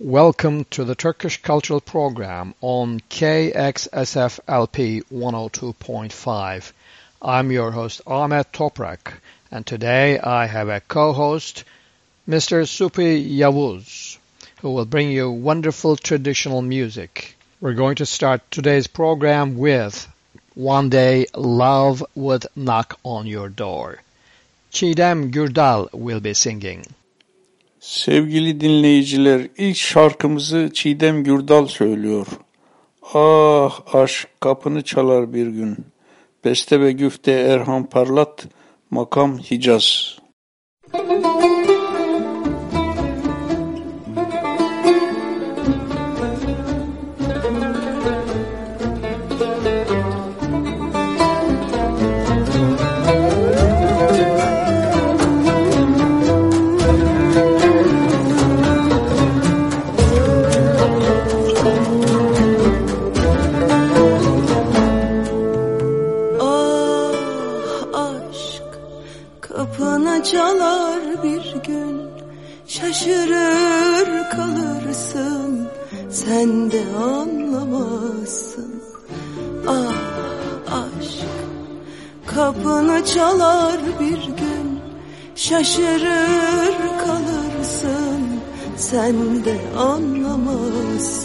Welcome to the Turkish Cultural Program on KXSFLP 102.5. I'm your host Ahmet Toprak and today I have a co-host Mr. Supi Yavuz who will bring you wonderful traditional music. We're going to start today's program with One Day Love Would Knock on Your Door. Çiğdem Gürdal will be singing. Sevgili dinleyiciler, ilk şarkımızı Çiğdem Gürdal söylüyor. Ah aşk kapını çalar bir gün. Beste ve güfte Erhan Parlat, makam Hicaz. Sen de anlamazsın. Ah aşk kapını çalar bir gün. Şaşırır kalırsın sen de anlamazsın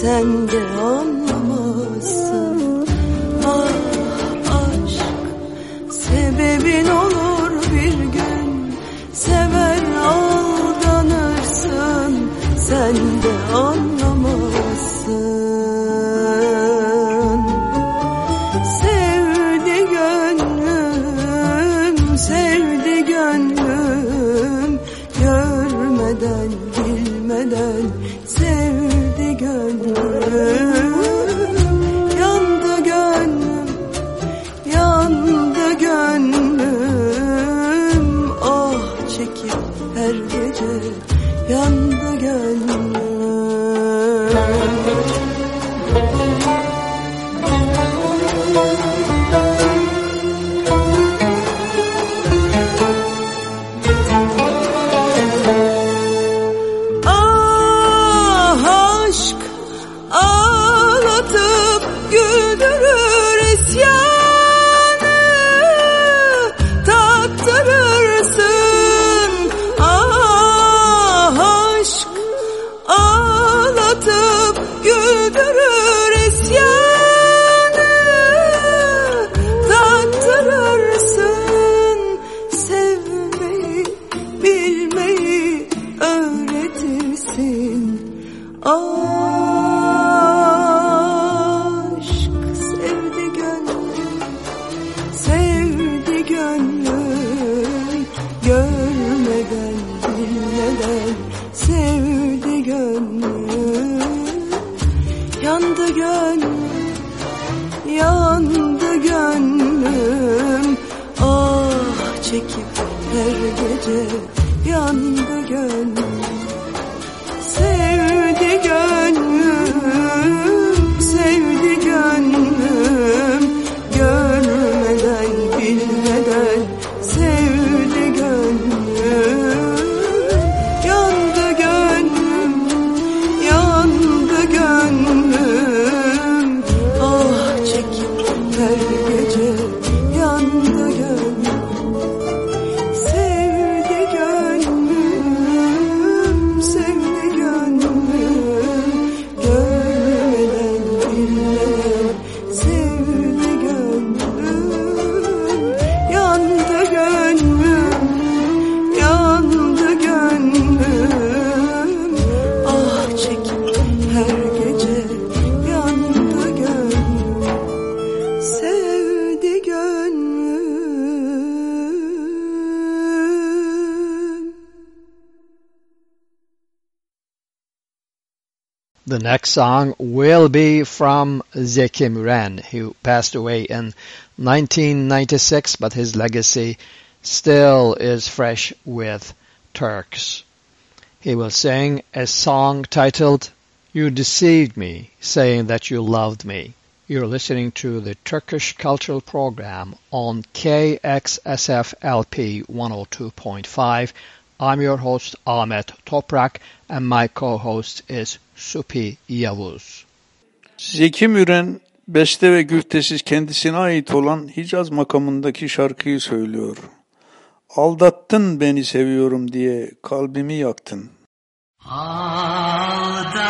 sen de anlamazsın Ah aşk sebebin olur bir gün. Sever aldanırsın. Sen de song will be from Zeki Müren, who passed away in 1996, but his legacy still is fresh with Turks. He will sing a song titled You Deceived Me, saying that you loved me. You're listening to the Turkish Cultural Program on KXSFLP 102.5. I'm your host Ahmet Toprak and my co-host is Supi Yavuz. Zeki Müren beste ve güftesiz kendisine ait olan Hicaz makamındaki şarkıyı söylüyor. Aldattın beni seviyorum diye kalbimi yaktın. Kalbimi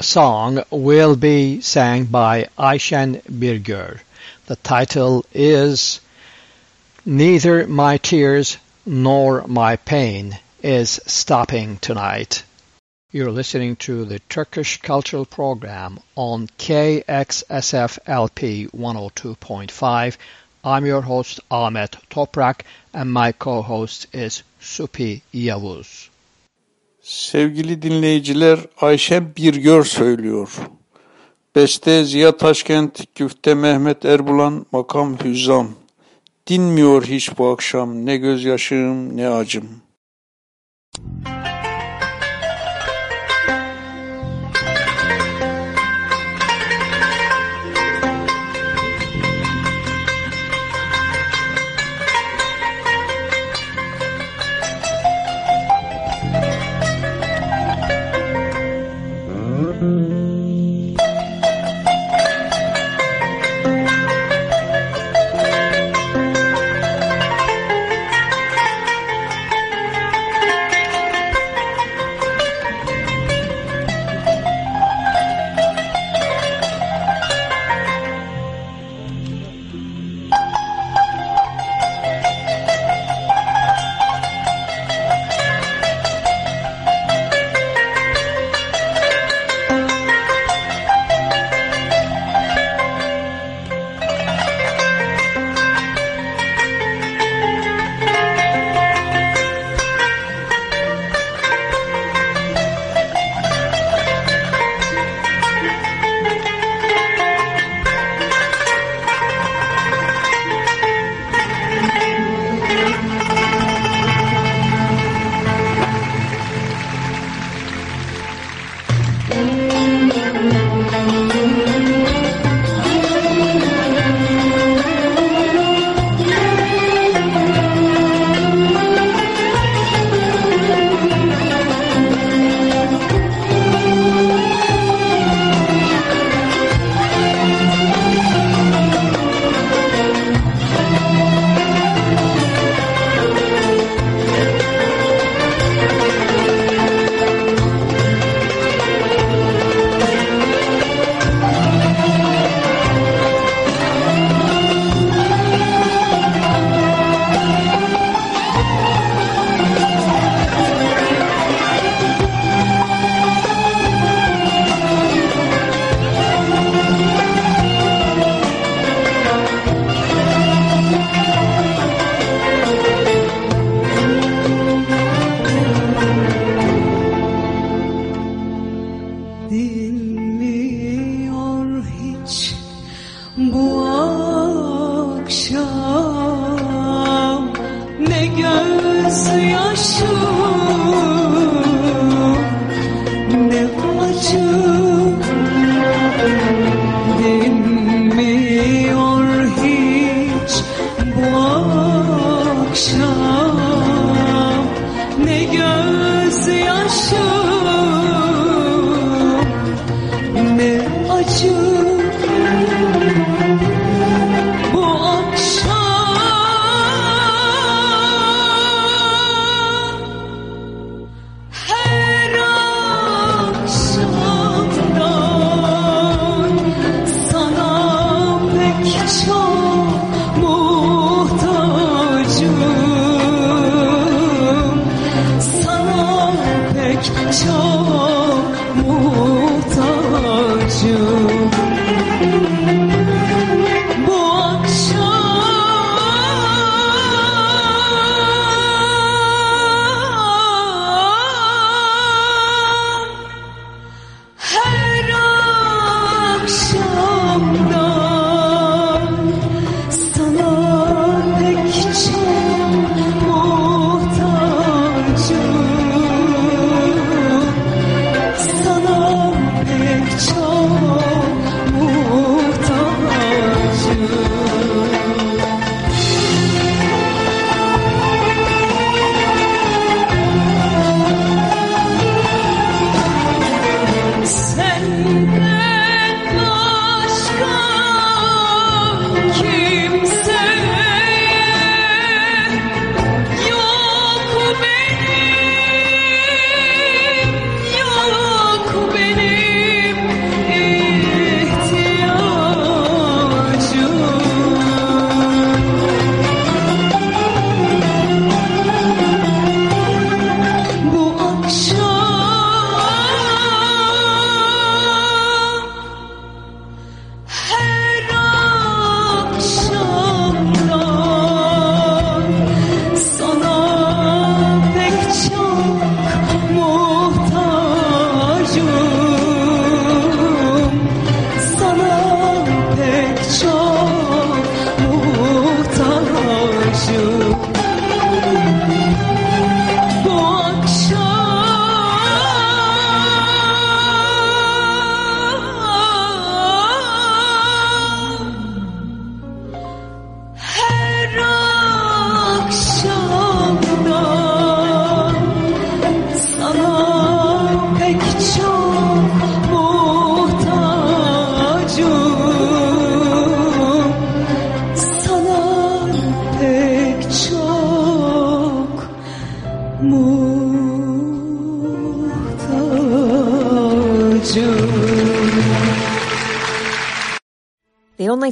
song will be sang by Ayşen Birgör. The title is Neither My Tears Nor My Pain is Stopping Tonight. You're listening to the Turkish Cultural Program on KXSFLP 102.5. I'm your host Ahmet Toprak and my co-host is Supi Yavuz. Sevgili dinleyiciler Ayşe Birgör söylüyor. Beste Ziya Taşkent, Güfte Mehmet Erbulan, Makam Hüzzam. Dinmiyor hiç bu akşam ne gözyaşım ne acım. Dinmiyor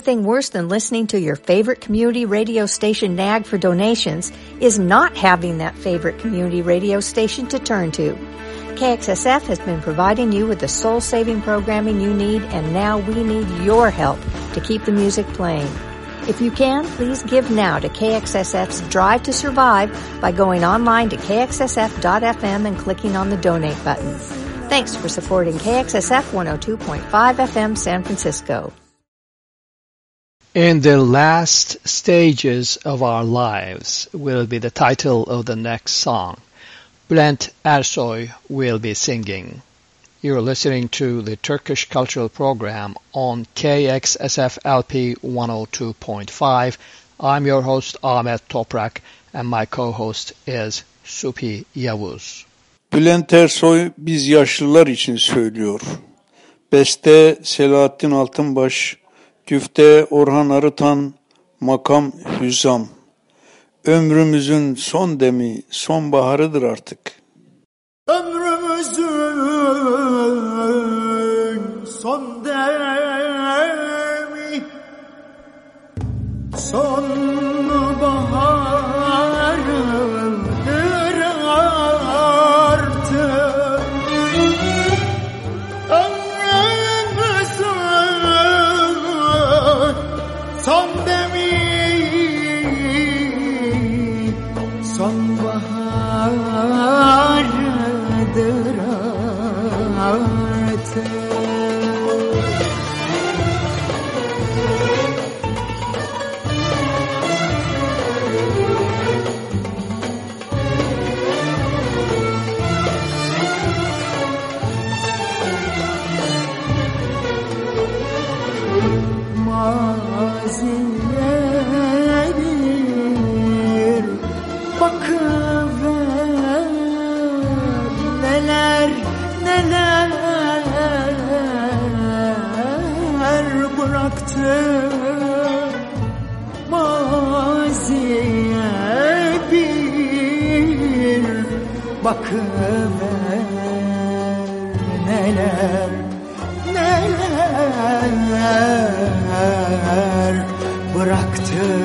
The only thing worse than listening to your favorite community radio station nag for donations is not having that favorite community radio station to turn to. KXSF has been providing you with the soul saving programming you need, and now we need your help to keep the music playing. If you can, please give now to KXSF's Drive to Survive by going online to kxsf.fm and clicking on the donate button. Thanks for supporting KXSF 102.5 FM San Francisco. In the last stages of our lives will be the title of the next song. Bülent Ersoy will be singing. You're listening to the Turkish Cultural Program on KXSF LP 102.5. I'm your host Ahmet Toprak and my co-host is Supi Yavuz. Bülent Ersoy biz yaşlılar için söylüyor. Beste Selahattin Altınbaş, güfte Orhan Arıtan, makam Hüzam. Ömrümüzün son demi, sonbaharıdır artık. Ömrümüzün son demi Sonbahardır neler bıraktı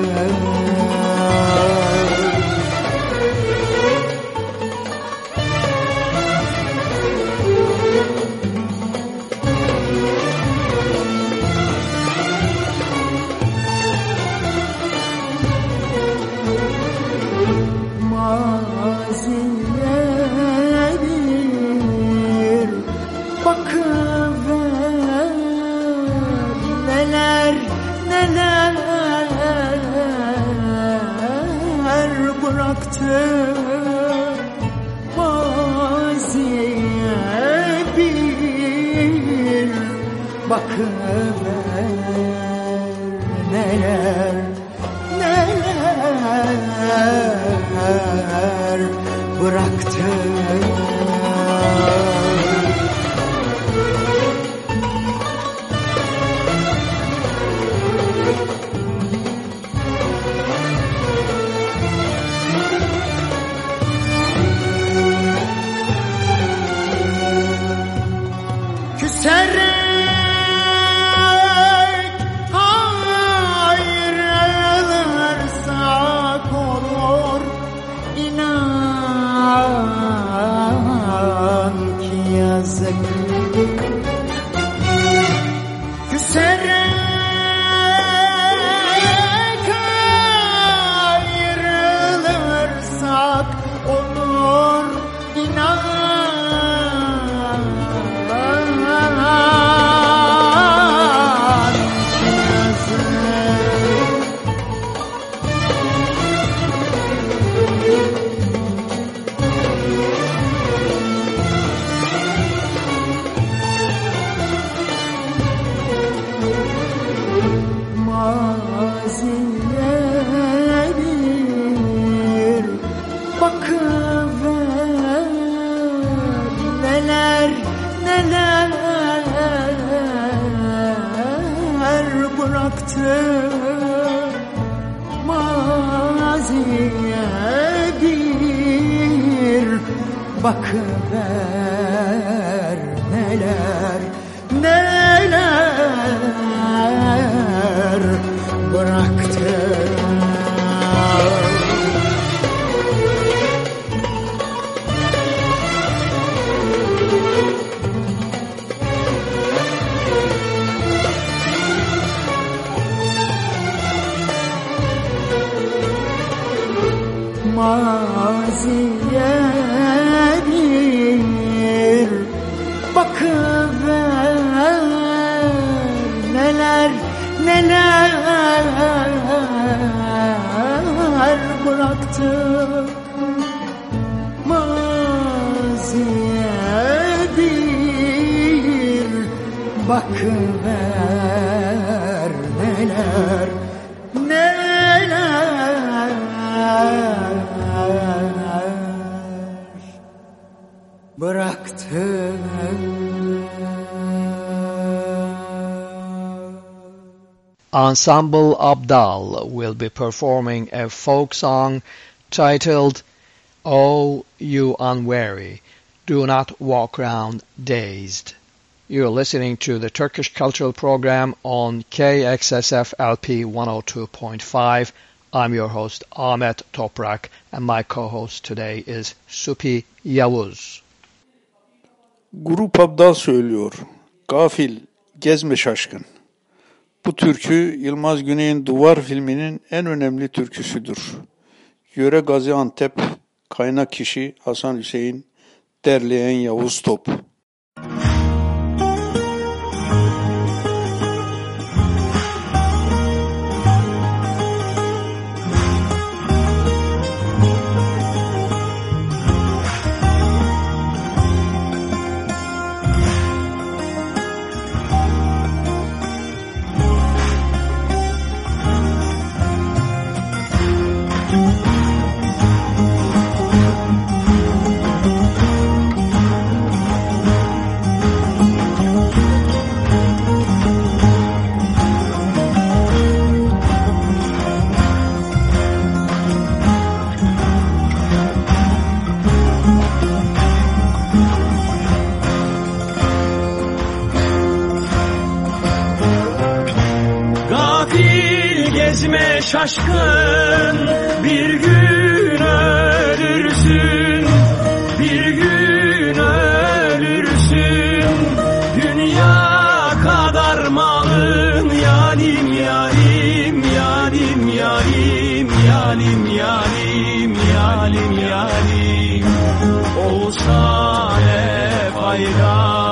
Ensemble Abdal will be performing a folk song titled Oh You Unwary, Do Not Walk Around Dazed. You're listening to the Turkish Cultural Program on KXSF LP 102.5. I'm your host Ahmet Toprak and my co-host today is Supi Yavuz. Grup Abdal söylüyor. Gafil, gezme şaşkın. Bu türkü Yılmaz Güney'in Duvar filminin en önemli türküsüdür. Yöre Gaziantep, kaynak kişi Hasan Hüseyin, derleyen Yavuz Top. Şaşkın. Bir gün ölürsün Bir gün ölürsün. Dünya kadar malın Yalim yalim yalim yalim Yalim yalim yalim yalim Olsa ne fayda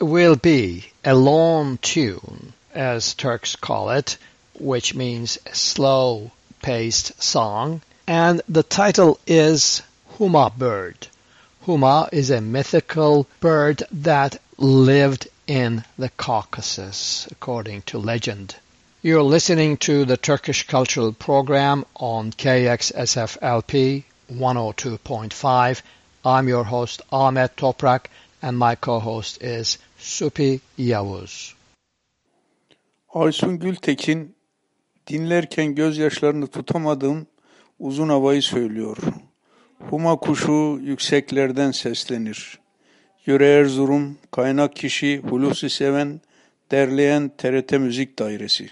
will be a long tune, as Turks call it, which means slow paced song, and the title is Huma Bird. Huma is a mythical bird that lived in the Caucasus, according to legend. You're listening to the Turkish Cultural Program on KXSFLP 102.5. I'm your host Ahmet Toprak and my co-host is Supi Yavuz. Aysun Gültekin dinlerken gözyaşlarını tutamadığım uzun havayı söylüyor. Huma kuşu yükseklerden seslenir. Yöre Erzurum, kaynak kişi Hulusi Seven, derleyen TRT Müzik Dairesi.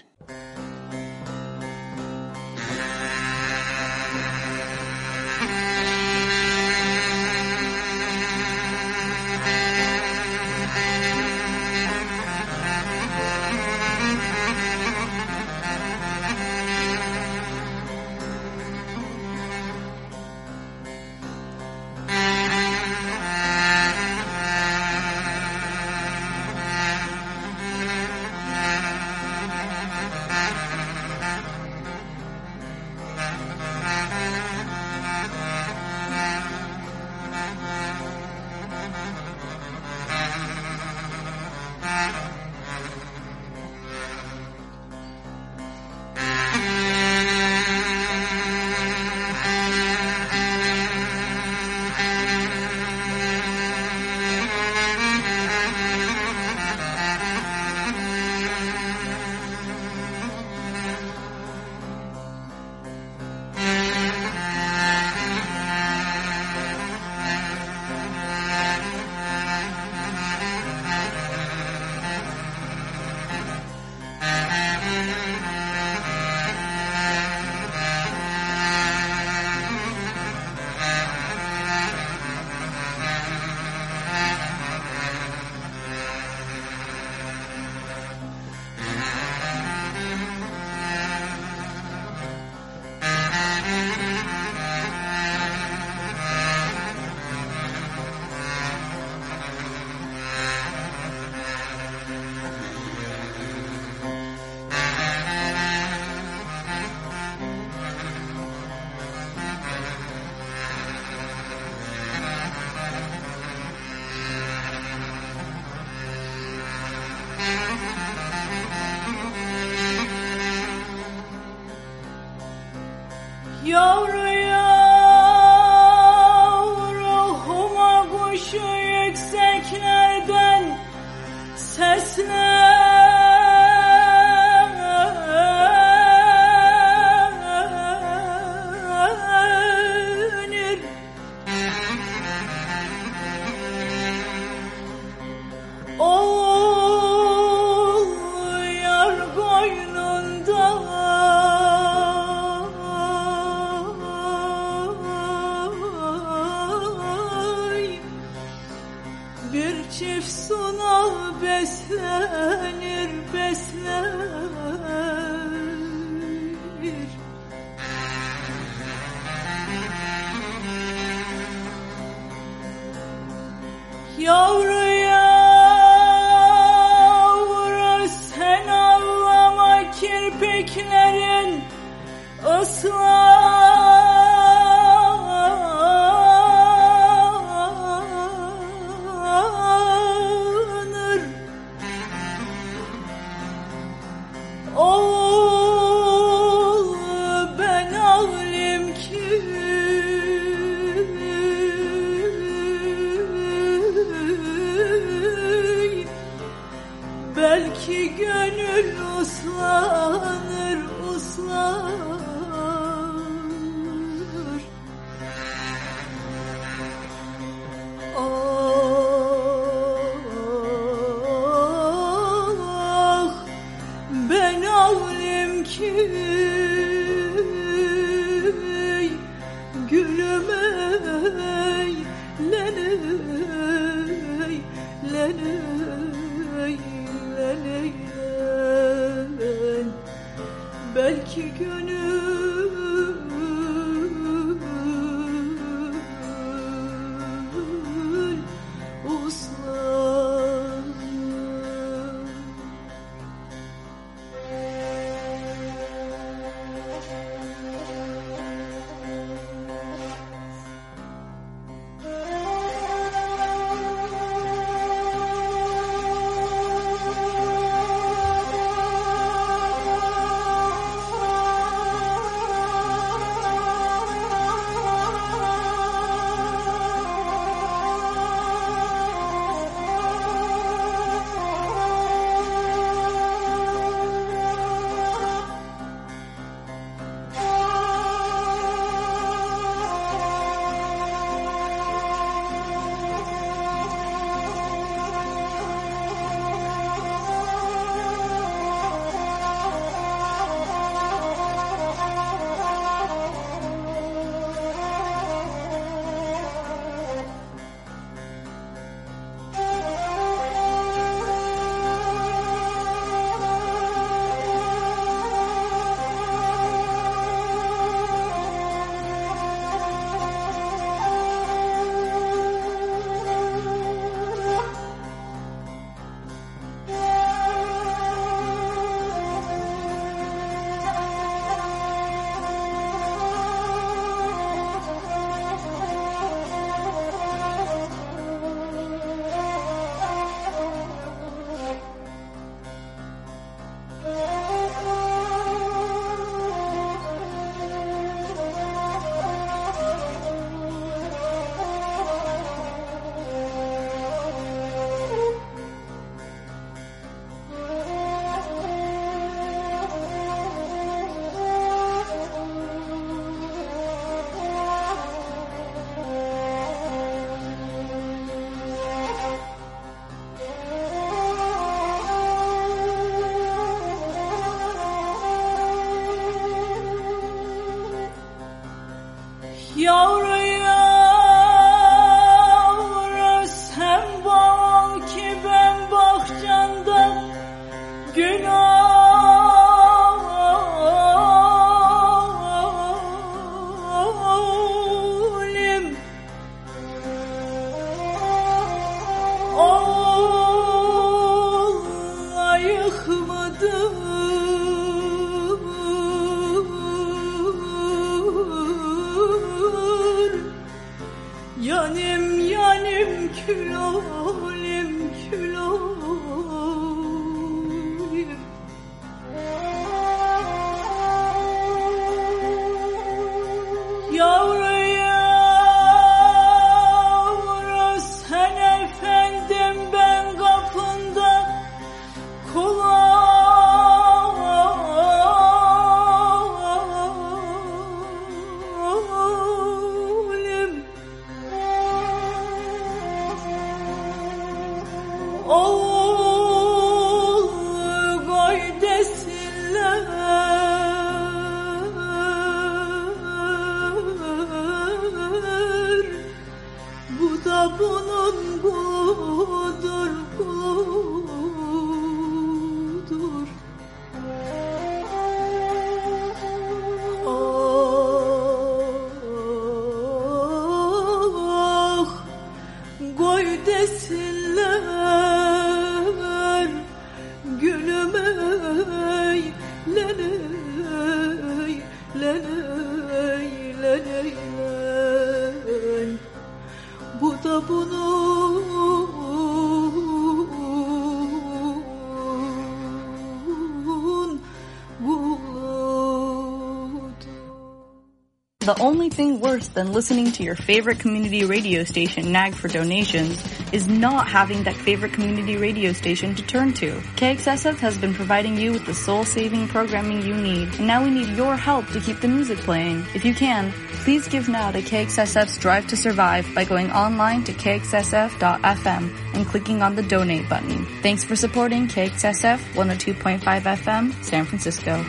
Worse than listening to your favorite community radio station nag for donations is not having that favorite community radio station to turn to. KXSF has been providing you with the soul-saving programming you need, and now we need your help to keep the music playing. If you can, please give now to KXSF's Drive to Survive by going online to kxsf.fm and clicking on the donate button. Thanks for supporting KXSF 102.5 FM, San Francisco.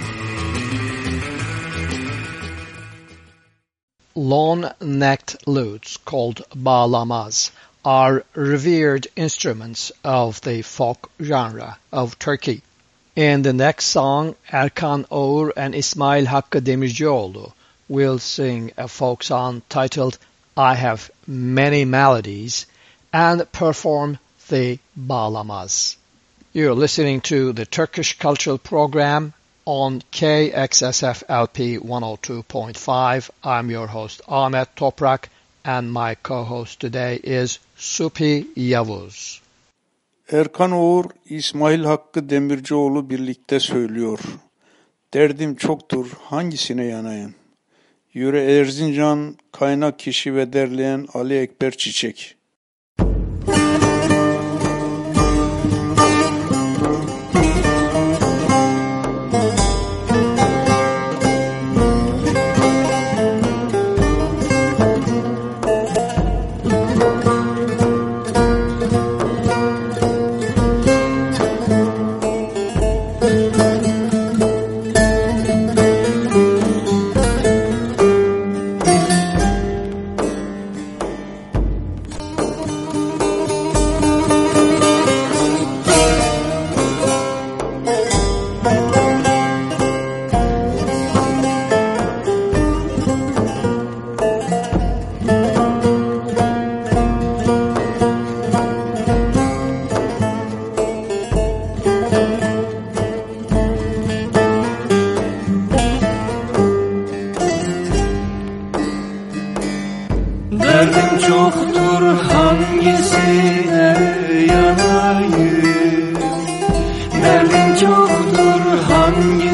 Long-necked lutes called bağlamas are revered instruments of the folk genre of Turkey. In the next song, Erkan Oğur and Ismail Hakkı Demircioğlu will sing a folk song titled I Have Many Melodies and perform the Bağlamaz. You're listening to the Turkish Cultural Program on KXSF LP 102.5. I'm your host Ahmet Toprak and my co-host today is Supi Yavuz. Erkan Oğur, İsmail Hakkı Demircioğlu birlikte söylüyor. Derdim çoktur, hangisine yanayım? Yüre Erzincan, kaynak kişi ve derleyen Ali Ekber Çiçek.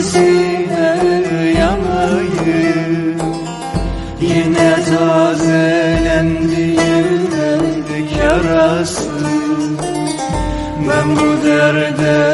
sesine uyanayım Yine tazelendi yıldır karası Ben bu derde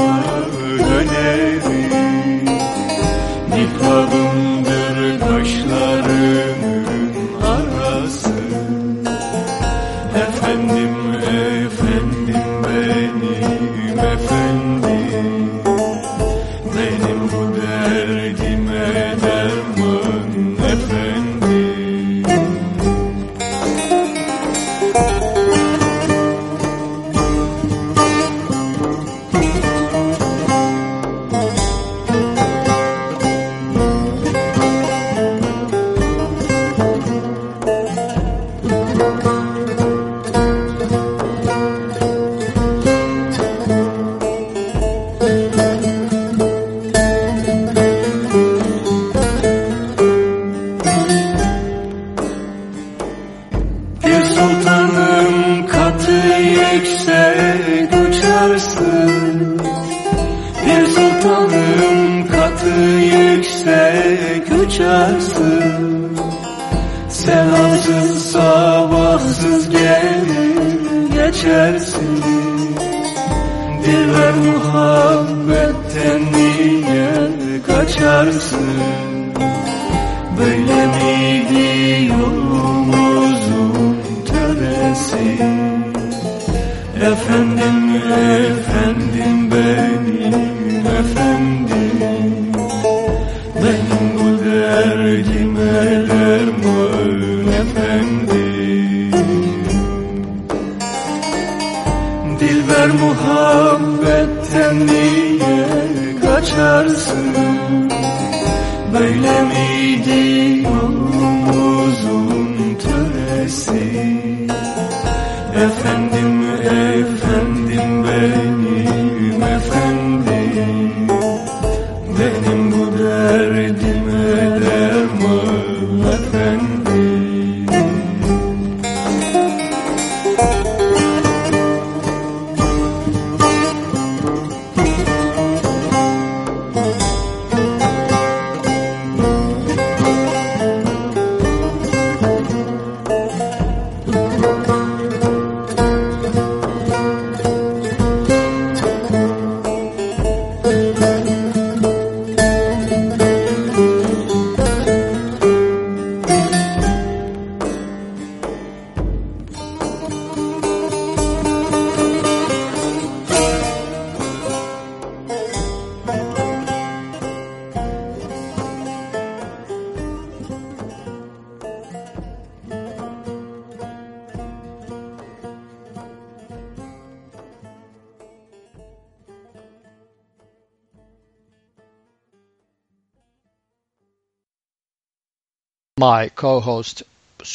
Mihrabımdır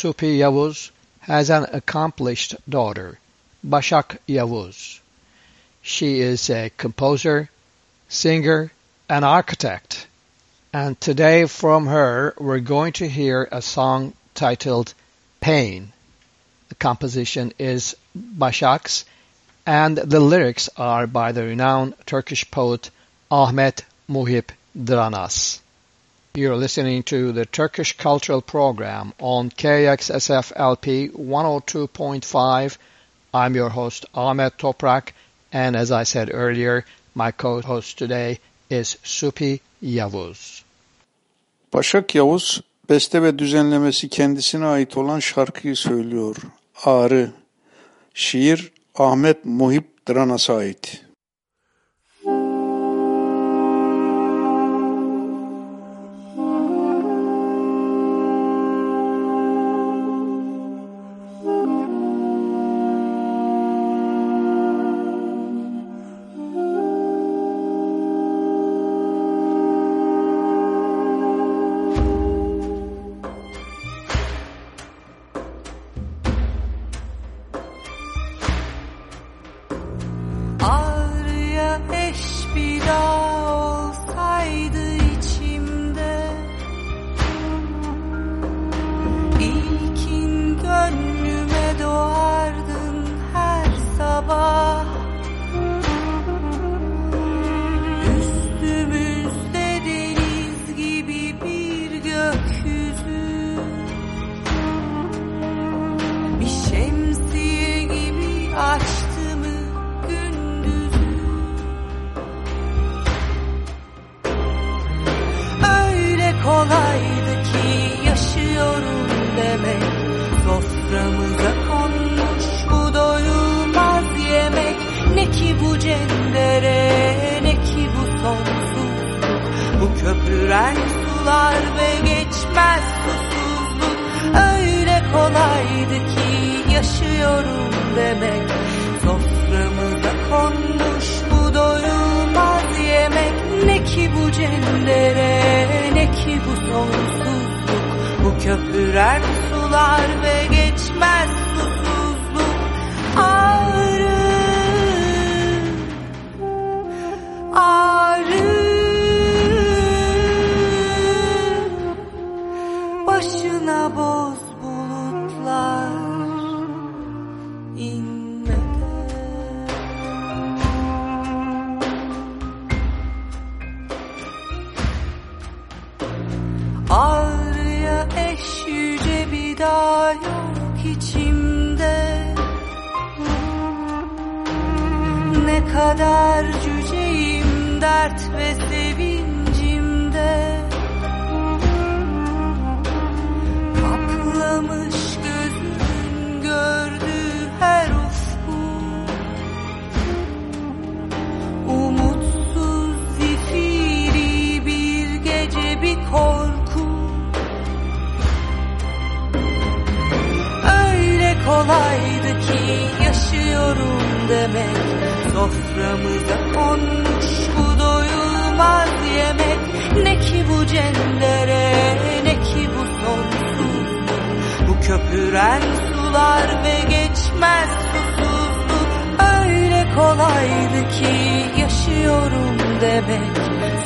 Supi Yavuz has an accomplished daughter, Başak Yavuz. She is a composer, singer, and architect. And today from her we're going to hear a song titled Pain. The composition is Başak's and the lyrics are by the renowned Turkish poet Ahmet Muhip Dıranas. You're listening to the Turkish Cultural Program on KXSF LP 102.5. I'm your host Ahmet Toprak and as I said earlier, my co-host today is Supi Yavuz. Başak Yavuz beste ve düzenlemesi kendisine ait olan şarkıyı söylüyor. Ağrı. Şiir Ahmet Muhip Dıranas'a ait.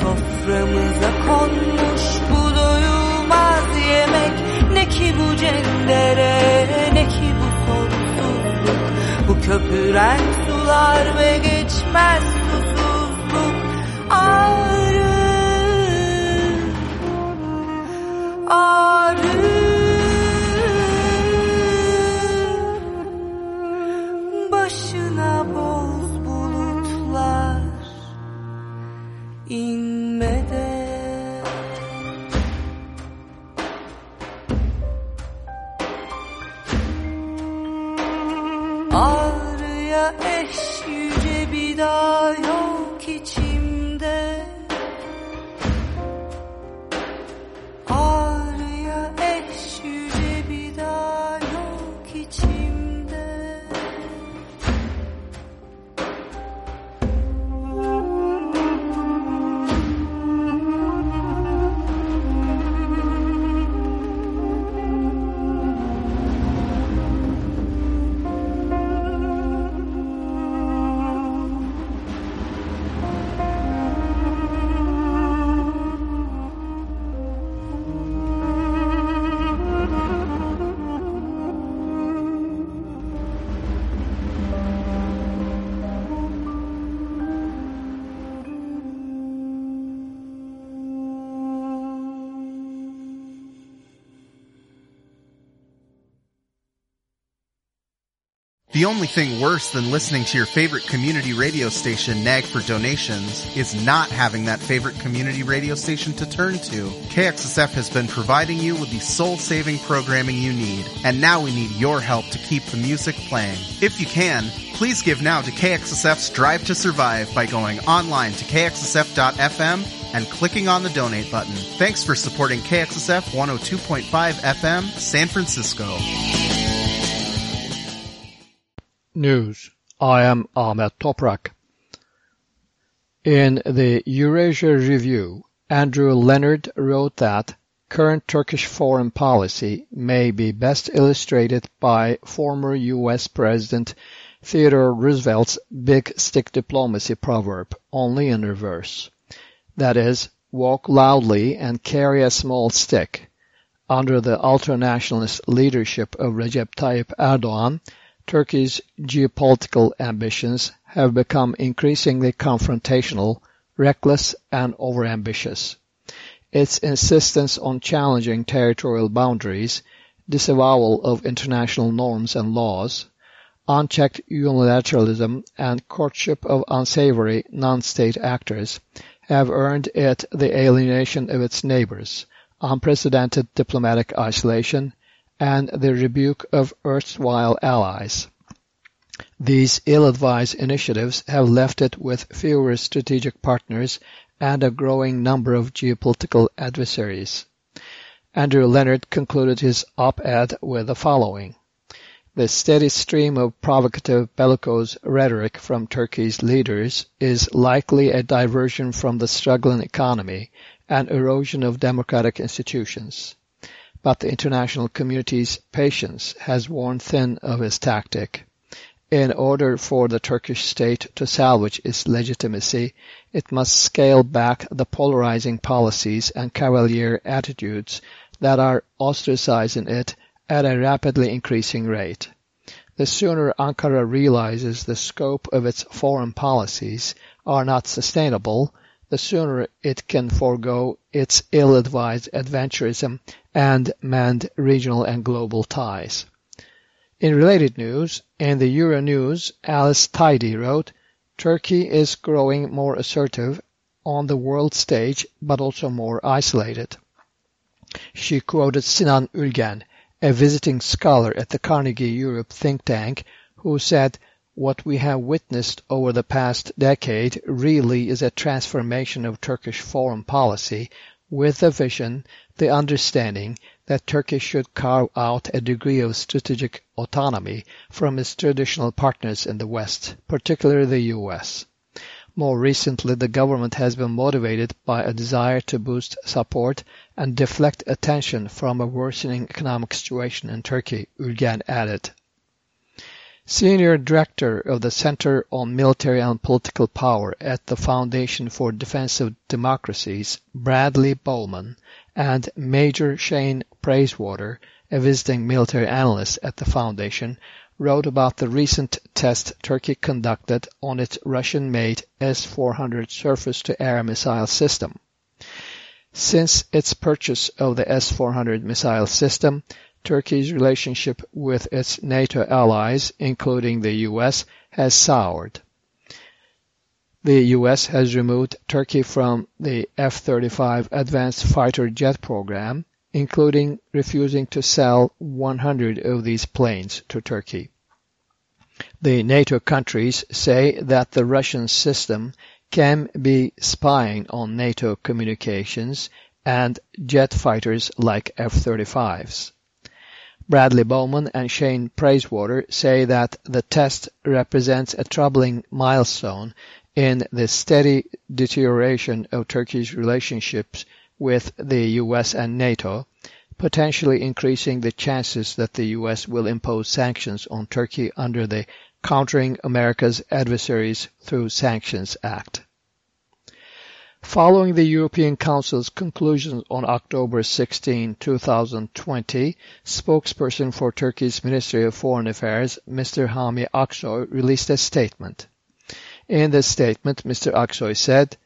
Soframıza konmuş bu doyulmaz yemek. Ne ki bu cendere ne ki bu sonsuzluk Bu köpüren sular ve geçmez susuzluk. Ağrı Ağrı The only thing worse than listening to your favorite community radio station nag for donations is not having that favorite community radio station to turn to. KXSF has been providing you with the soul-saving programming you need, and now we need your help to keep the music playing. If you can, please give now to KXSF's Drive to Survive by going online to kxsf.fm and clicking on the donate button. Thanks for supporting KXSF 102.5 FM, San Francisco. News. I am Ahmet Toprak. In the Eurasia Review, Andrew Leonard wrote that current Turkish foreign policy may be best illustrated by former U.S. President Theodore Roosevelt's big stick diplomacy proverb, only in reverse. That is, walk loudly and carry a small stick. Under the ultranationalist leadership of Recep Tayyip Erdogan, Turkey's geopolitical ambitions have become increasingly confrontational, reckless, and overambitious. Its insistence on challenging territorial boundaries, disavowal of international norms and laws, unchecked unilateralism, and courtship of unsavory non-state actors have earned it the alienation of its neighbors, unprecedented diplomatic isolation, and the rebuke of erstwhile allies. These ill-advised initiatives have left it with fewer strategic partners and a growing number of geopolitical adversaries. Andrew Leonard concluded his op-ed with the following. The steady stream of provocative bellicose rhetoric from Turkey's leaders is likely a diversion from the struggling economy and erosion of democratic institutions. But the international community's patience has worn thin of his tactic. In order for the Turkish state to salvage its legitimacy, it must scale back the polarizing policies and cavalier attitudes that are ostracizing it at a rapidly increasing rate. The sooner Ankara realizes the scope of its foreign policies are not sustainable, the sooner it can forego its ill-advised adventurism and mend regional and global ties. In related news, in the Euronews, Alice Tidey wrote, Turkey is growing more assertive on the world stage but also more isolated. She quoted Sinan Ülgen, a visiting scholar at the Carnegie Europe think tank, who said, what we have witnessed over the past decade really is a transformation of Turkish foreign policy with a vision, the understanding that Turkey should carve out a degree of strategic autonomy from its traditional partners in the West, particularly the US. More recently, the government has been motivated by a desire to boost support and deflect attention from a worsening economic situation in Turkey, Ülgen added. Senior Director of the Center on Military and Political Power at the Foundation for Defense of Democracies, Bradley Bowman, and Major Shane Praiswater, a visiting military analyst at the foundation, wrote about the recent test Turkey conducted on its Russian-made S-400 surface-to-air missile system. Since its purchase of the S-400 missile system, Turkey's relationship with its NATO allies, including the US, has soured. The US has removed Turkey from the F-35 Advanced Fighter Jet program, including refusing to sell 100 of these planes to Turkey. The NATO countries say that the Russian system can be spying on NATO communications and jet fighters like F-35s. Bradley Bowman and Shane Praiswater say that the test represents a troubling milestone in the steady deterioration of Turkey's relationships with the US and NATO, potentially increasing the chances that the US will impose sanctions on Turkey under the Countering America's Adversaries Through Sanctions Act. Following the European Council's conclusions on October 16, 2020, spokesperson for Turkey's Ministry of Foreign Affairs, Mr. Hami Aksoy, released a statement. In this statement, Mr. Aksoy said,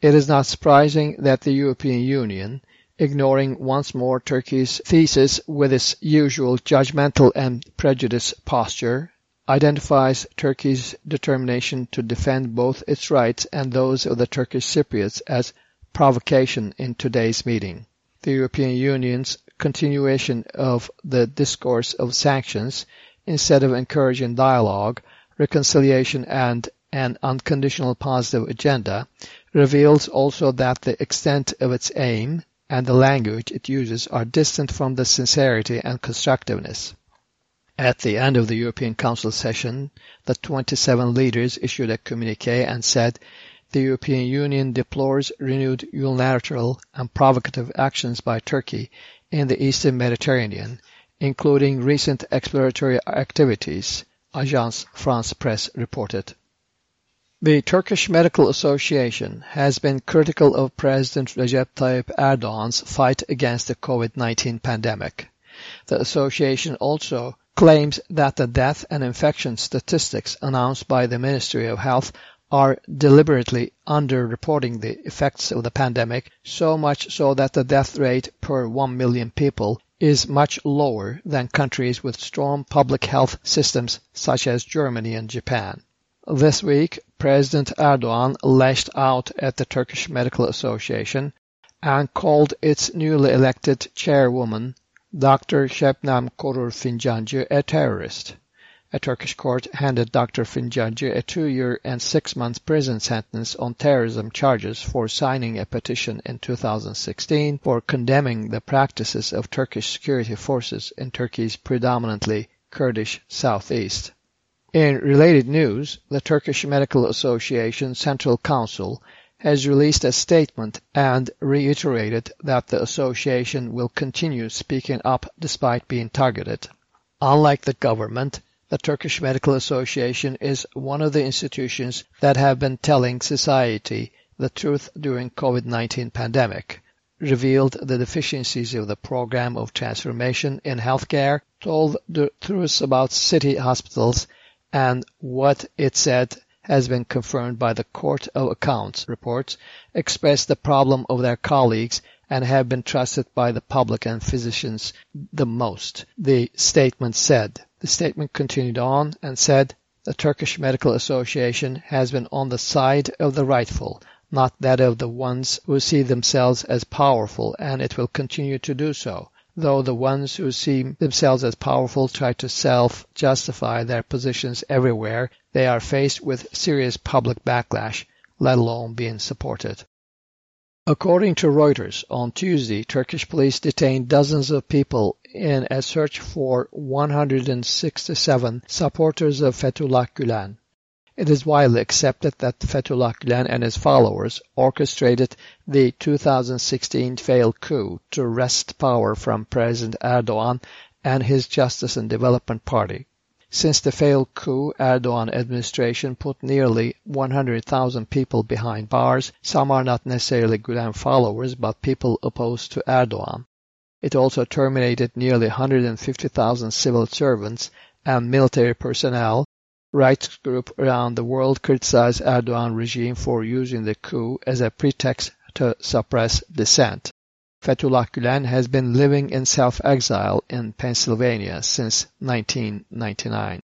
It is not surprising that the European Union, ignoring once more Turkey's thesis with its usual judgmental and prejudiced posture, identifies Turkey's determination to defend both its rights and those of the Turkish Cypriots as provocation in today's meeting. The European Union's continuation of the discourse of sanctions instead of encouraging dialogue, reconciliation and an unconditional positive agenda reveals also that the extent of its aim and the language it uses are distant from the sincerity and constructiveness. At the end of the European Council session, the 27 leaders issued a communiqué and said the European Union deplores renewed unilateral and provocative actions by Turkey in the eastern Mediterranean, including recent exploratory activities, Agence France Presse reported. The Turkish Medical Association has been critical of President Recep Tayyip Erdogan's fight against the COVID-19 pandemic. The association also claims that the death and infection statistics announced by the Ministry of Health are deliberately underreporting the effects of the pandemic, so much so that the death rate per 1 million people is much lower than countries with strong public health systems such as Germany and Japan. This week, President Erdogan lashed out at the Turkish Medical Association, and called its newly elected chairwoman, Dr. Şebnem Korur Fincancı, a terrorist. A Turkish court handed Dr. Fincancı a two-year and six-month prison sentence on terrorism charges for signing a petition in 2016 for condemning the practices of Turkish security forces in Turkey's predominantly Kurdish southeast. In related news, the Turkish Medical Association Central Council has released a statement and reiterated that the association will continue speaking up despite being targeted. Unlike the government, the Turkish Medical Association is one of the institutions that have been telling society the truth during COVID-19 pandemic, revealed the deficiencies of the program of transformation in healthcare, told the truth about city hospitals, and what it said has been confirmed by the Court of Accounts reports, expressed the problem of their colleagues and have been trusted by the public and physicians the most, the statement said. The statement continued on and said, the Turkish Medical Association has been on the side of the rightful, not that of the ones who see themselves as powerful, and it will continue to do so, though the ones who see themselves as powerful try to self-justify their positions everywhere, they are faced with serious public backlash, let alone being supported. According to Reuters, on Tuesday, Turkish police detained dozens of people in a search for 167 supporters of Fethullah Gulen. It is widely accepted that Fethullah Gulen and his followers orchestrated the 2016 failed coup to wrest power from President Erdogan and his Justice and Development Party. Since the failed coup, Erdogan administration put nearly 100,000 people behind bars. Some are not necessarily Gulen followers, but people opposed to Erdogan. It also terminated nearly 150,000 civil servants and military personnel. Rights groups around the world criticize Erdogan regime for using the coup as a pretext to suppress dissent. Fethullah Gulen has been living in self-exile in Pennsylvania since 1999.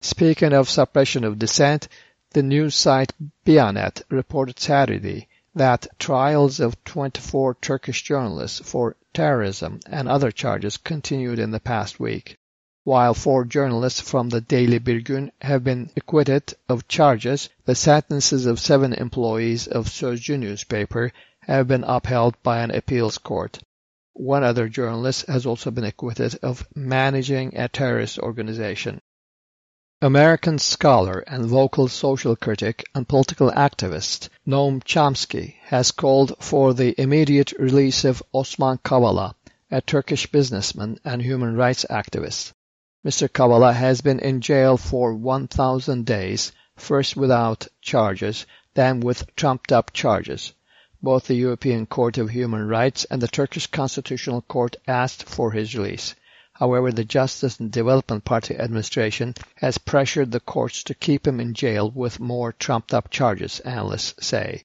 Speaking of suppression of dissent, the news site Bianet reported Saturday that trials of 24 Turkish journalists for terrorism and other charges continued in the past week. While four journalists from the Daily Bir have been acquitted of charges, the sentences of seven employees of Sözcü newspaper have been upheld by an appeals court. One other journalist has also been acquitted of managing a terrorist organization. American scholar and local social critic and political activist Noam Chomsky has called for the immediate release of Osman Kavala, a Turkish businessman and human rights activist. Mr. Kavala has been in jail for 1,000 days, first without charges, then with trumped-up charges. Both the European Court of Human Rights and the Turkish Constitutional Court asked for his release. However, the Justice and Development Party administration has pressured the courts to keep him in jail with more trumped-up charges, analysts say.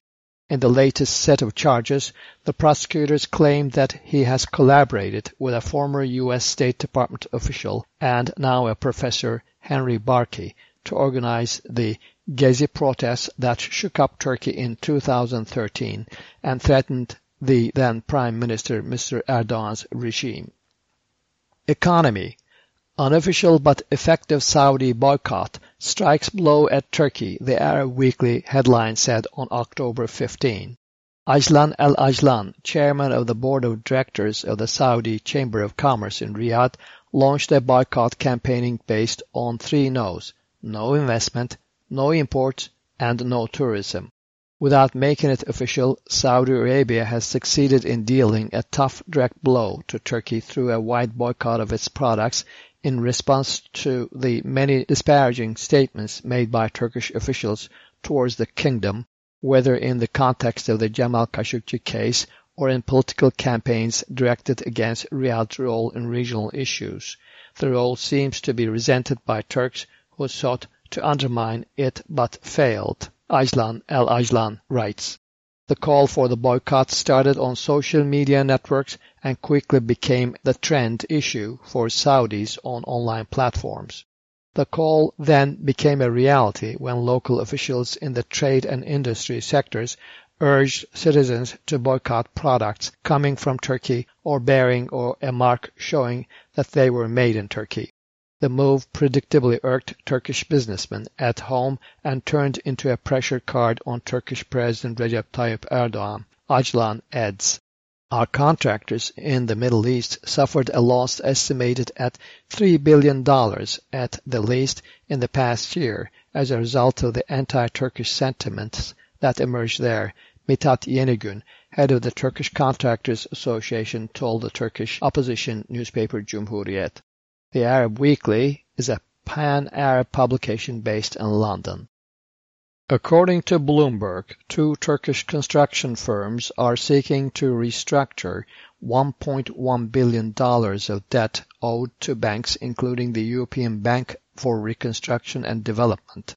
In the latest set of charges, the prosecutors claim that he has collaborated with a former U.S. State Department official and now a professor, Henry Barkey, to organize the Gezi protests that shook up Turkey in 2013 and threatened the then Prime Minister Mr. Erdogan's regime. Economy Unofficial but effective Saudi boycott strikes blow at Turkey, the Arab Weekly headline said on October 15. Ajlan Al Ajlan, chairman of the board of directors of the Saudi Chamber of Commerce in Riyadh, launched a boycott campaigning based on three no's no investment, no imports, and no tourism. Without making it official, Saudi Arabia has succeeded in dealing a tough direct blow to Turkey through a wide boycott of its products in response to the many disparaging statements made by Turkish officials towards the kingdom, whether in the context of the Jamal Khashoggi case or in political campaigns directed against Riyadh's role in regional issues. The role seems to be resented by Turks who sought to undermine it but failed. Ajlan El-Ajlan writes. The call for the boycott started on social media networks and quickly became the trend issue for Saudis on online platforms. The call then became a reality when local officials in the trade and industry sectors urged citizens to boycott products coming from Turkey or bearing or a mark showing that they were made in Turkey. The move predictably irked Turkish businessmen at home and turned into a pressure card on Turkish President Recep Tayyip Erdogan, Ajlan adds. Our contractors in the Middle East suffered a loss estimated at $3 billion at the least in the past year as a result of the anti-Turkish sentiments that emerged there, Mithat Yenigün, head of the Turkish Contractors Association, told the Turkish opposition newspaper Cumhuriyet. The Arab Weekly is a pan-Arab publication based in London. According to Bloomberg, two Turkish construction firms are seeking to restructure $1.1 billion of debt owed to banks including the European Bank for Reconstruction and Development.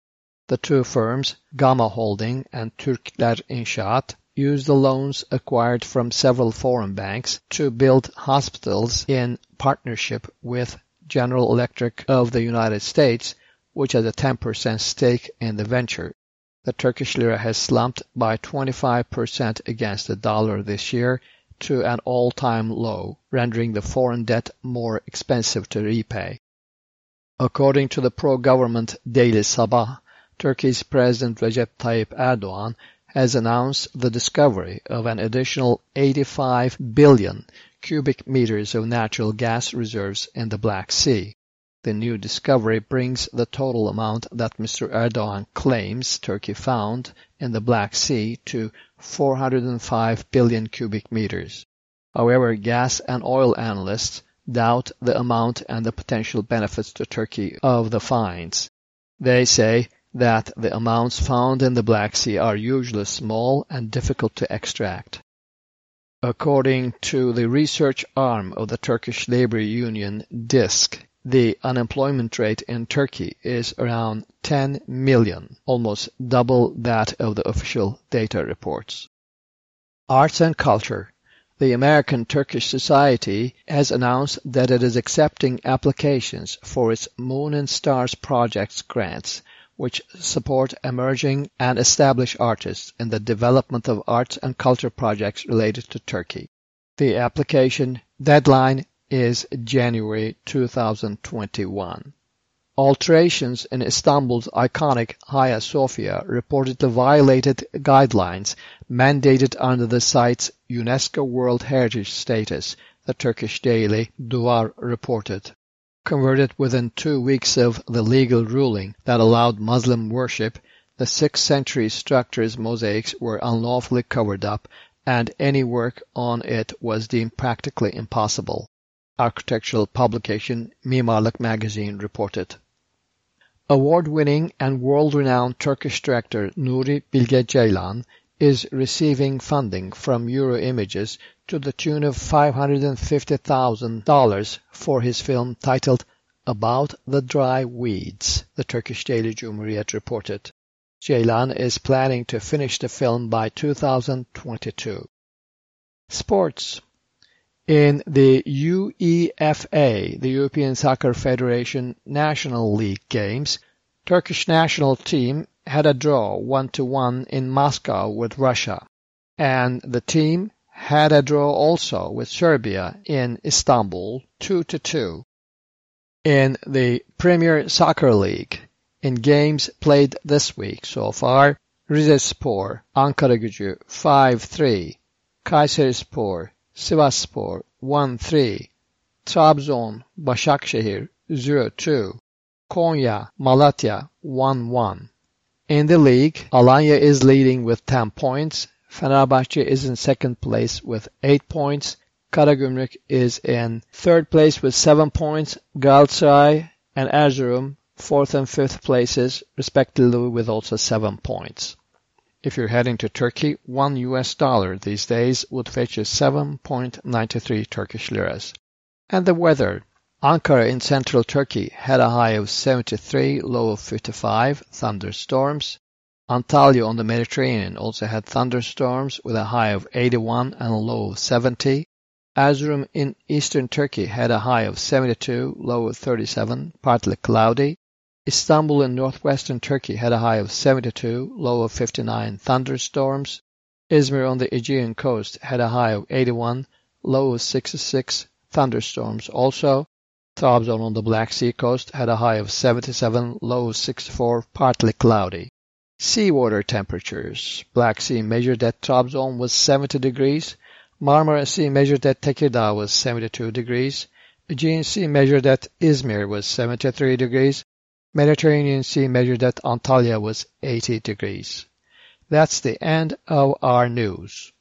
The two firms, Gama Holding and Türkerler İnşaat, used the loans acquired from several foreign banks to build hospitals in partnership with General Electric of the United States, which has a 10% stake in the venture. The Turkish lira has slumped by 25% against the dollar this year to an all-time low, rendering the foreign debt more expensive to repay. According to the pro-government Daily Sabah, Turkey's President Recep Tayyip Erdogan has announced the discovery of an additional 85 billion cubic meters of natural gas reserves in the Black Sea. The new discovery brings the total amount that Mr. Erdogan claims Turkey found in the Black Sea to 405 billion cubic meters. However, gas and oil analysts doubt the amount and the potential benefits to Turkey of the finds. They say that the amounts found in the Black Sea are usually small and difficult to extract. According to the research arm of the Turkish labor union DISK, the unemployment rate in Turkey is around 10 million, almost double that of the official data reports. Arts and Culture The American Turkish Society has announced that it is accepting applications for its Moon and Stars Projects grants, which support emerging and established artists in the development of arts and culture projects related to Turkey. The application deadline is January 2021. Alterations in Istanbul's iconic Hagia Sophia reportedly violated guidelines mandated under the site's UNESCO World Heritage status, the Turkish daily Duvar reported. Converted within two weeks of the legal ruling that allowed Muslim worship, the 6th century structure's mosaics were unlawfully covered up and any work on it was deemed practically impossible architectural publication Mimarlık Magazine reported. Award-winning and world-renowned Turkish director Nuri Bilge Ceylan is receiving funding from Eurimages to the tune of $550,000 for his film titled About the Dry Weeds, the Turkish daily Cumhuriyet reported. Ceylan is planning to finish the film by 2022. Sports in the UEFA, the European Soccer Federation National League games, Turkish national team had a draw 1-1 in Moscow with Russia, and the team had a draw also with Serbia in Istanbul 2-2. In the Premier Soccer League, in games played this week so far, Rizespor, Ankara Gücü 5-3, Kayserispor Sivasspor 1-3, Trabzon, Başakşehir 0-2, Konya, Malatya 1-1. In the league, Alanya is leading with 10 points, Fenerbahçe is in second place with 8 points, Karagümrük is in third place with 7 points, Galatasaray and Erzurum fourth and fifth places respectively with also 7 points. If you're heading to Turkey, one US dollar these days would fetch you 7.93 Turkish liras. And the weather. Ankara in central Turkey had a high of 73, low of 55, thunderstorms. Antalya on the Mediterranean also had thunderstorms with a high of 81 and a low of 70. Erzurum in eastern Turkey had a high of 72, low of 37, partly cloudy. Istanbul in northwestern Turkey had a high of 72, low of 59 thunderstorms. Izmir on the Aegean coast had a high of 81, low of 66, thunderstorms also. Trabzon on the Black Sea coast had a high of 77, low of 64, partly cloudy. Seawater temperatures. Black Sea measured at Trabzon was 70 degrees. Marmara Sea measured at Tekirdağ was 72 degrees. Aegean Sea measured at Izmir was 73 degrees. Mediterranean Sea measured at Antalya was 80 degrees. That's the end of our news.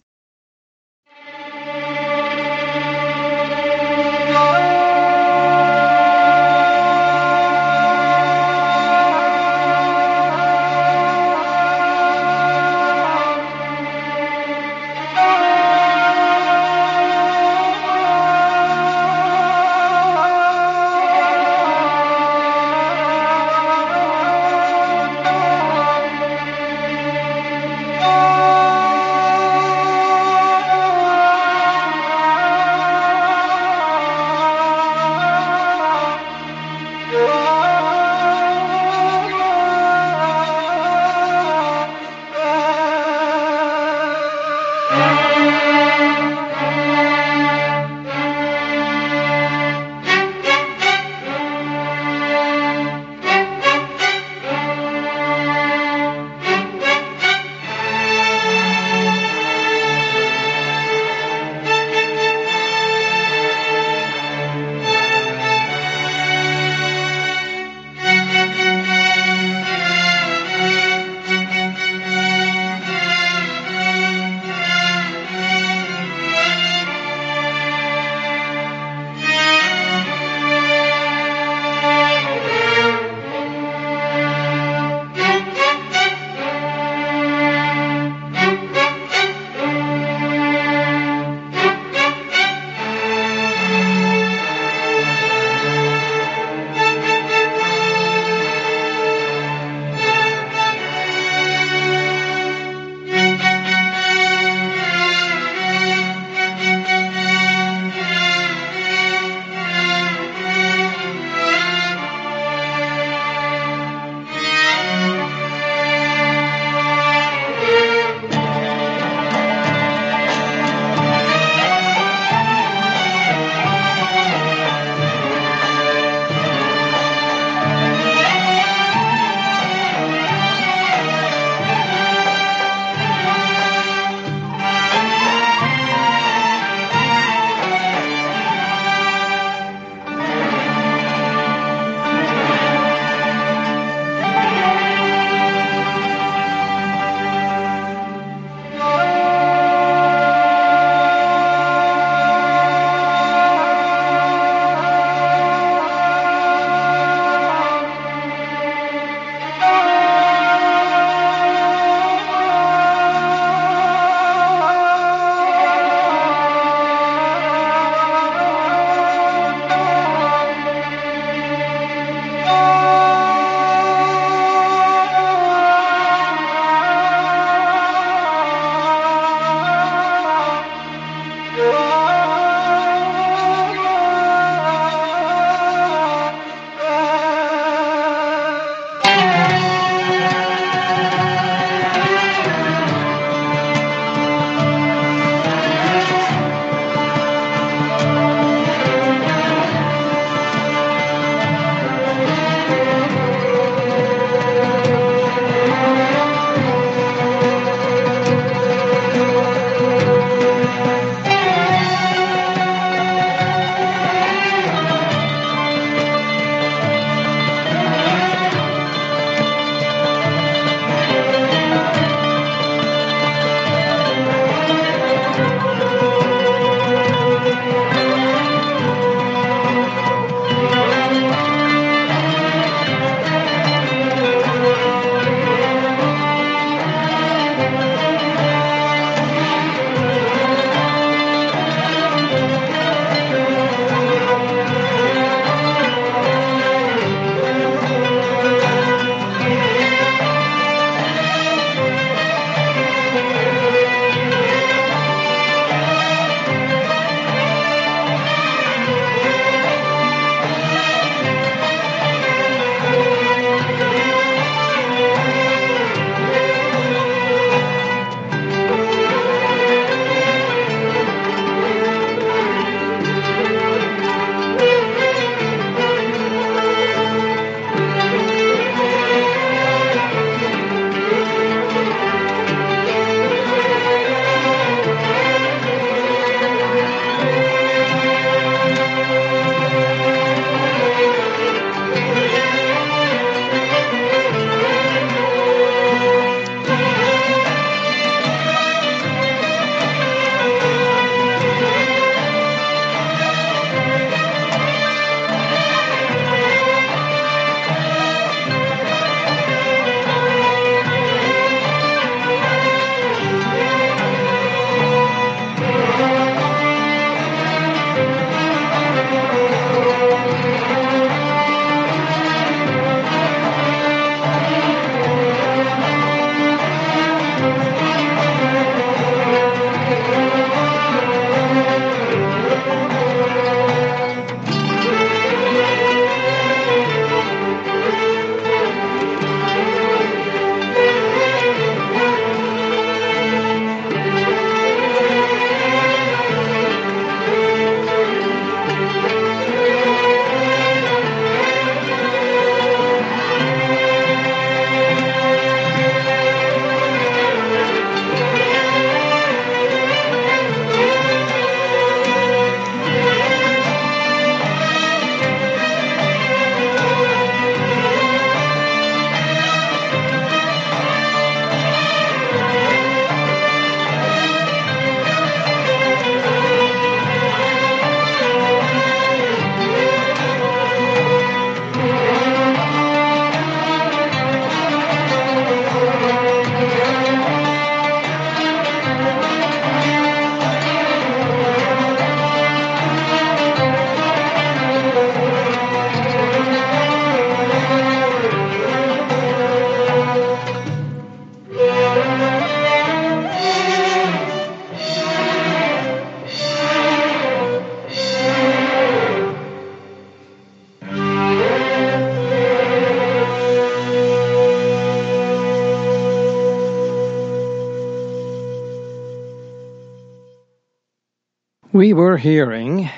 Hearing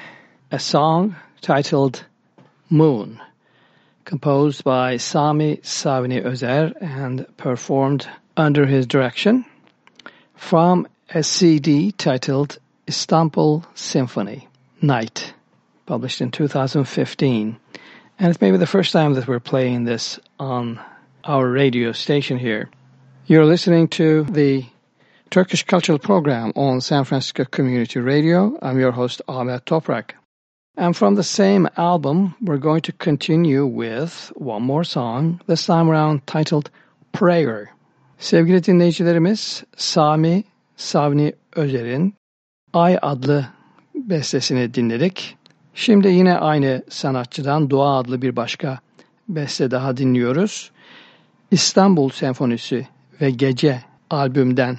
a song titled Moon, composed by Sami Savni Özer and performed under his direction from a CD titled Istanbul Symphony Night, published in 2015. And it's maybe the first time that we're playing this on our radio station here. You're listening to the Turkish Cultural Program on San Francisco Community Radio. I'm your host Ahmet Toprak. And from the same album, we're going to continue with one more song, this time around titled Prayer. Sevgili dinleyicilerimiz, Sami Savni Özer'in Ay adlı bestesini dinledik. Şimdi yine aynı sanatçıdan Dua adlı bir başka beste daha dinliyoruz. İstanbul Senfonisi ve Gece albümden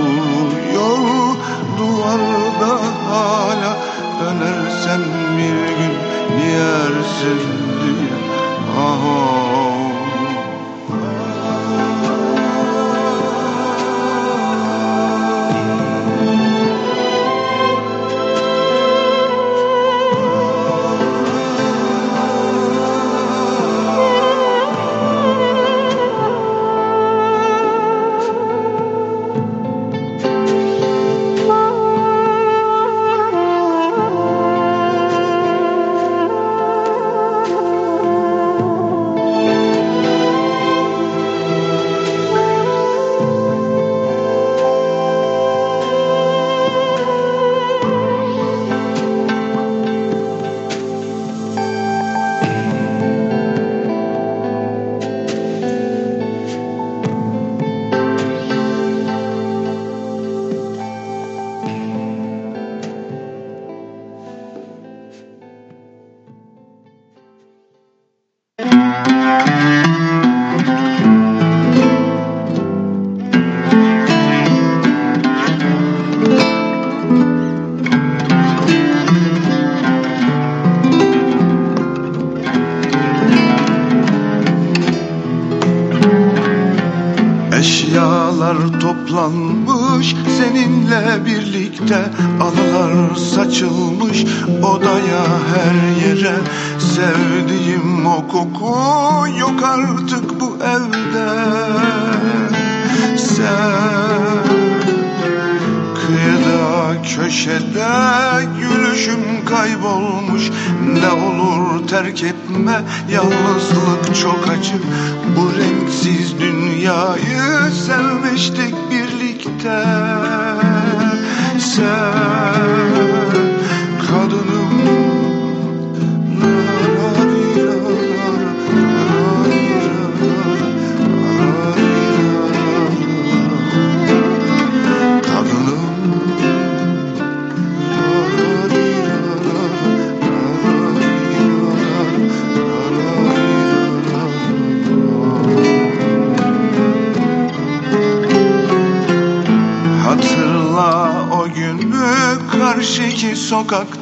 duruyor Duvarda hala Dönersen bir gün giyersin diye Ah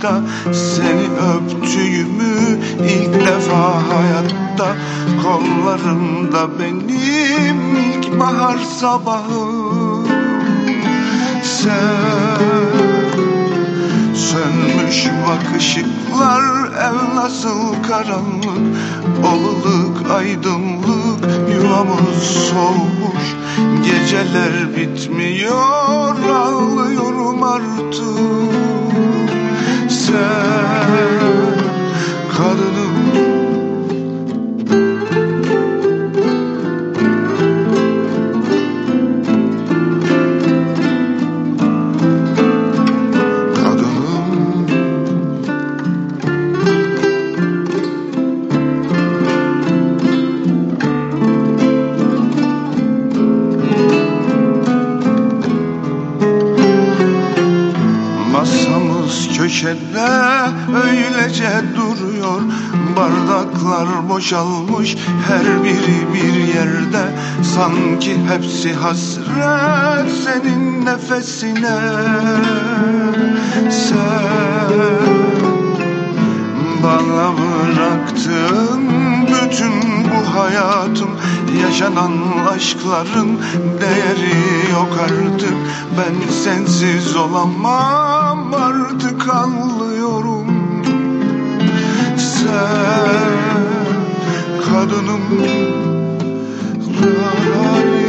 sokakta Sanki hepsi hasret senin nefesine. Sen bana bıraktın bütün bu hayatım. Yaşanan aşkların değeri yok artık. Ben sensiz olamam artık anlıyorum. Sen kadınım That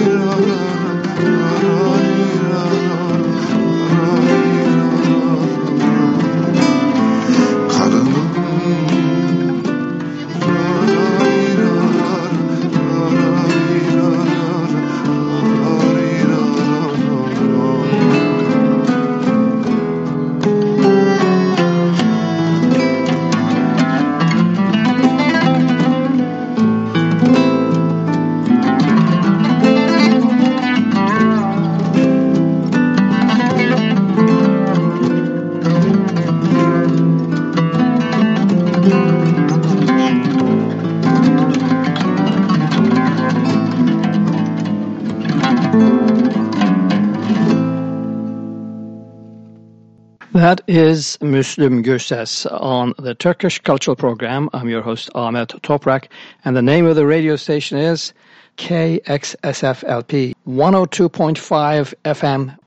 is Müslüm Gürses on the Turkish Cultural Program. I'm your host Ahmet Toprak, and the name of the radio station is KXSFLP 102.5 FM.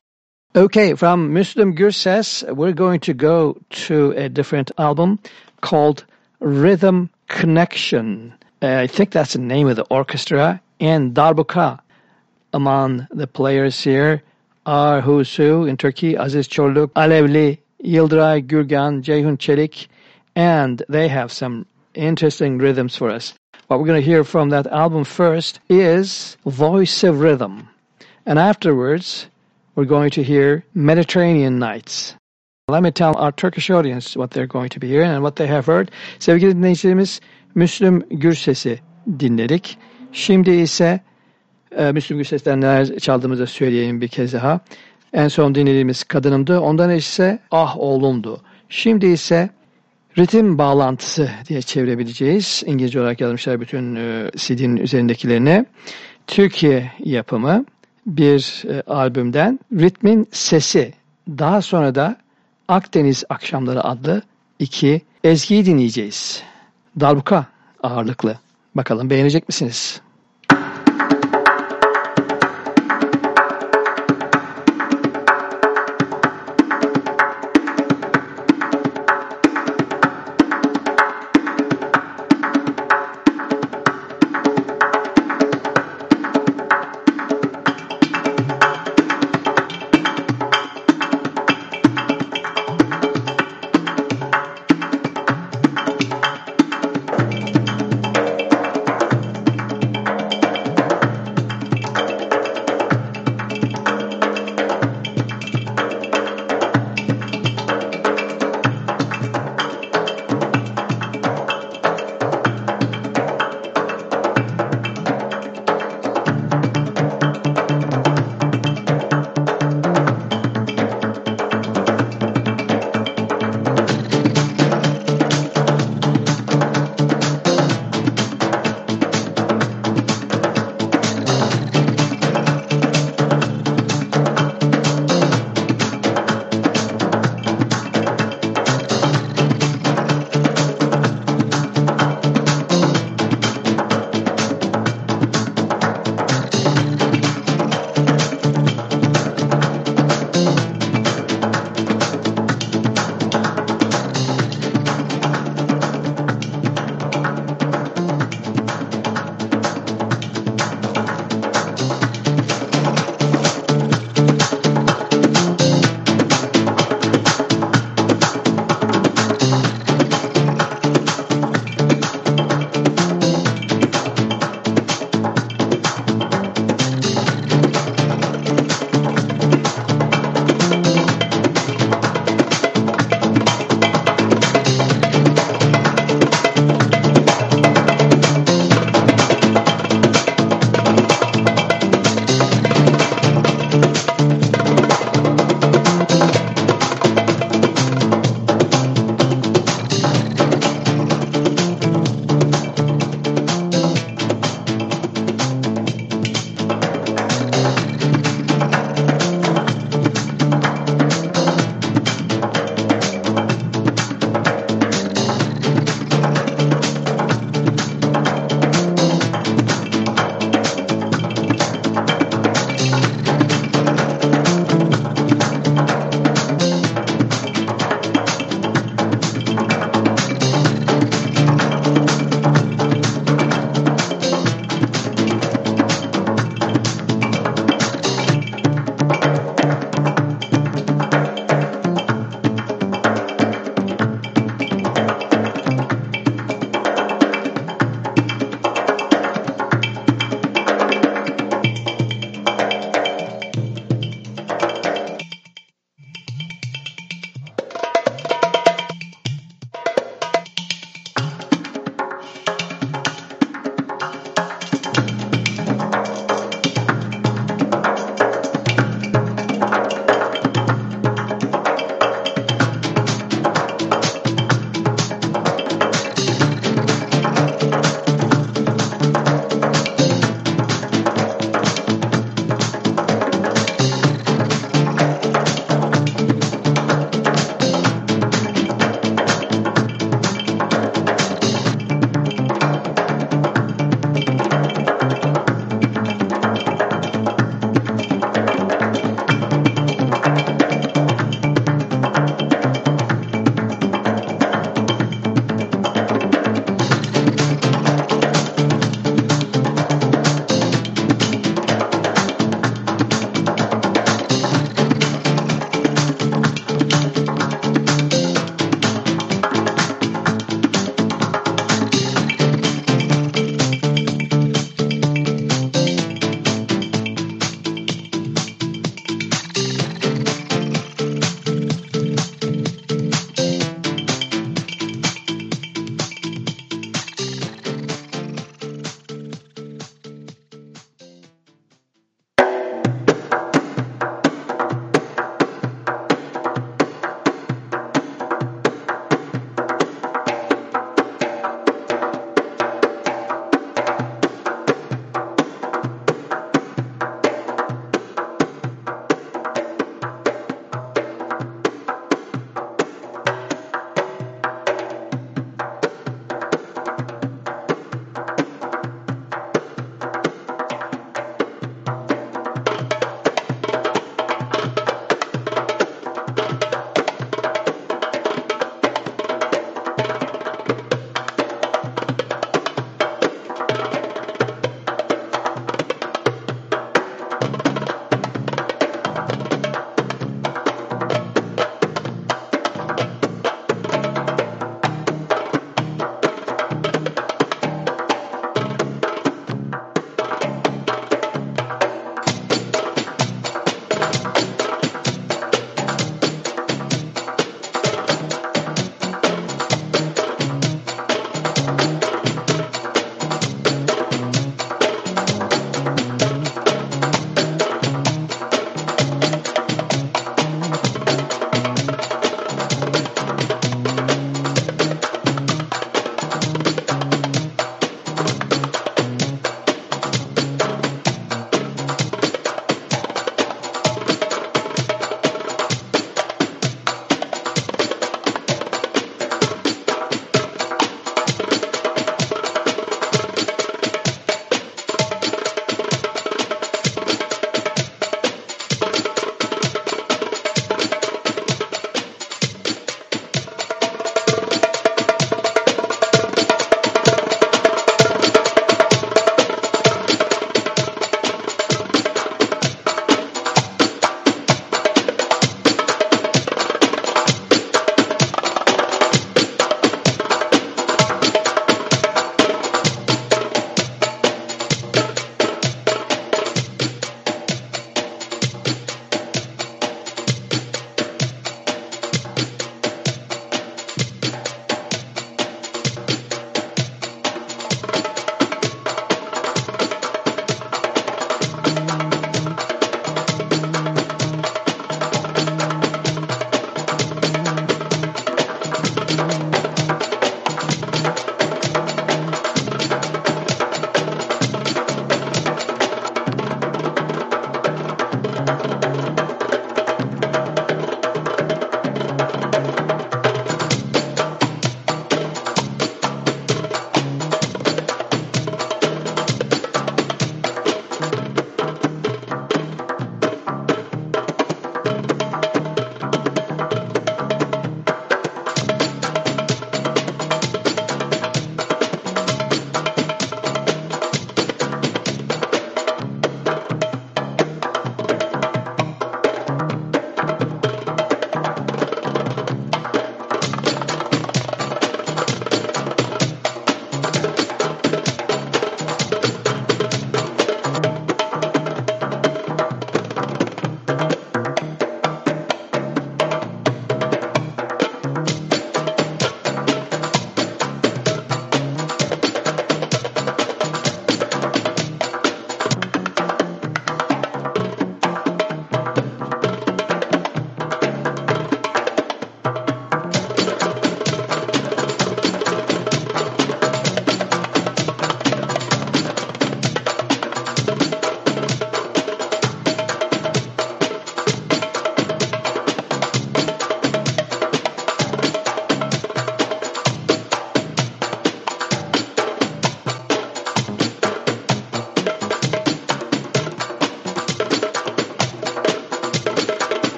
Okay, from Müslüm Gürses, we're going to go to a different album called Rhythm Connection. Uh, I think that's the name of the orchestra, and Darbuka. Among the players here are who's who in Turkey, Aziz Çorluk, Alevli, Yildiray Gürgan, Ceyhun Çelik, and they have some interesting rhythms for us. What we're going to hear from that album first is Voice of Rhythm. And afterwards, we're going to hear Mediterranean Nights. Let me tell our Turkish audience what they're going to be hearing and what they have heard. Sevgili dinleyicilerimiz, Müslüm Gürses'i dinledik. Şimdi ise e, Müslüm Gürses'ten neler çaldığımızı söyleyeyim bir kez daha. En son dinlediğimiz kadınımdı. Ondan ise ah oğlumdu. Şimdi ise ritim bağlantısı diye çevirebileceğiz. İngilizce olarak yazmışlar bütün e, CD'nin üzerindekilerini. Türkiye yapımı bir e, albümden Ritmin Sesi. Daha sonra da Akdeniz Akşamları adlı iki ezgiyi dinleyeceğiz. Darbuka ağırlıklı. Bakalım beğenecek misiniz?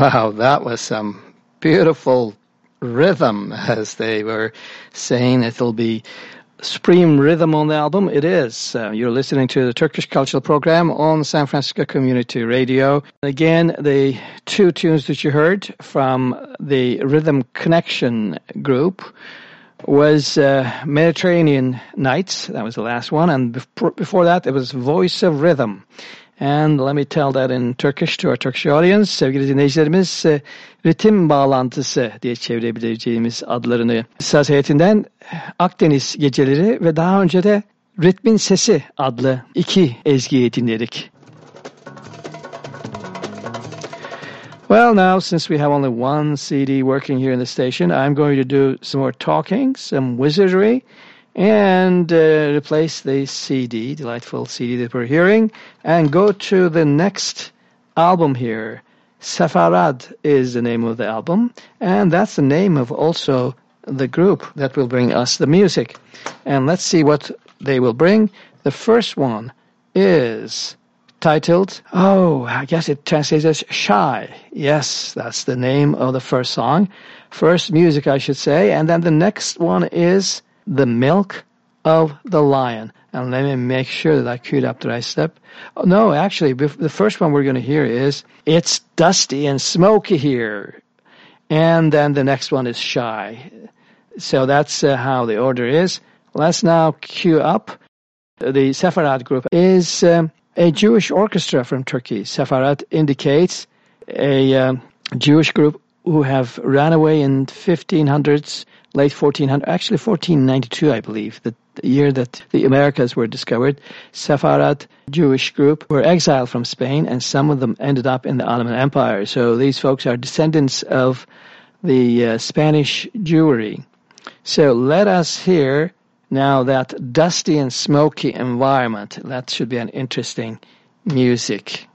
Wow, that was some beautiful rhythm, as they were saying. It'll be supreme rhythm on the album. It is. Uh, you're listening to the Turkish Cultural Program on San Francisco Community Radio. Again, the two tunes that you heard from the Rhythm Connection group was uh, Mediterranean Nights. That was the last one. And before that, it was Voice of Rhythm. And let me tell that in Turkish to our Turkish audience. Sevgili dinleyicilerimiz, ritim bağlantısı diye çevirebileceğimiz adlarını saz heyetinden Akdeniz Geceleri ve daha önce de Ritmin Sesi adlı iki ezgiyi dinledik. Well, now, since we have only one CD working here in the station, I'm going to do some more talking, some wizardry, and uh, replace the CD, delightful CD that we're hearing, and go to the next album here. Sefarad is the name of the album, and that's the name of also the group that will bring us the music. And let's see what they will bring. The first one is titled, oh, I guess it translates as Shy. Yes, that's the name of the first song. First music, I should say. And then the next one is the milk of the lion. And let me make sure that I queued up the right step. No, actually, the first one we're going to hear is It's Dusty and Smoky Here. And then the next one is Shy. So that's uh, how the order is. Let's now cue up. The Sefarad group is um, a Jewish orchestra from Turkey. Sefarad indicates a um, Jewish group who have ran away in 1500s late 1400, actually 1492, I believe, the, year that the Americas were discovered, Sepharad Jewish group were exiled from Spain, and some of them ended up in the Ottoman Empire. So these folks are descendants of the uh, Spanish Jewry. So let us hear now that dusty and smoky environment. That should be an interesting music.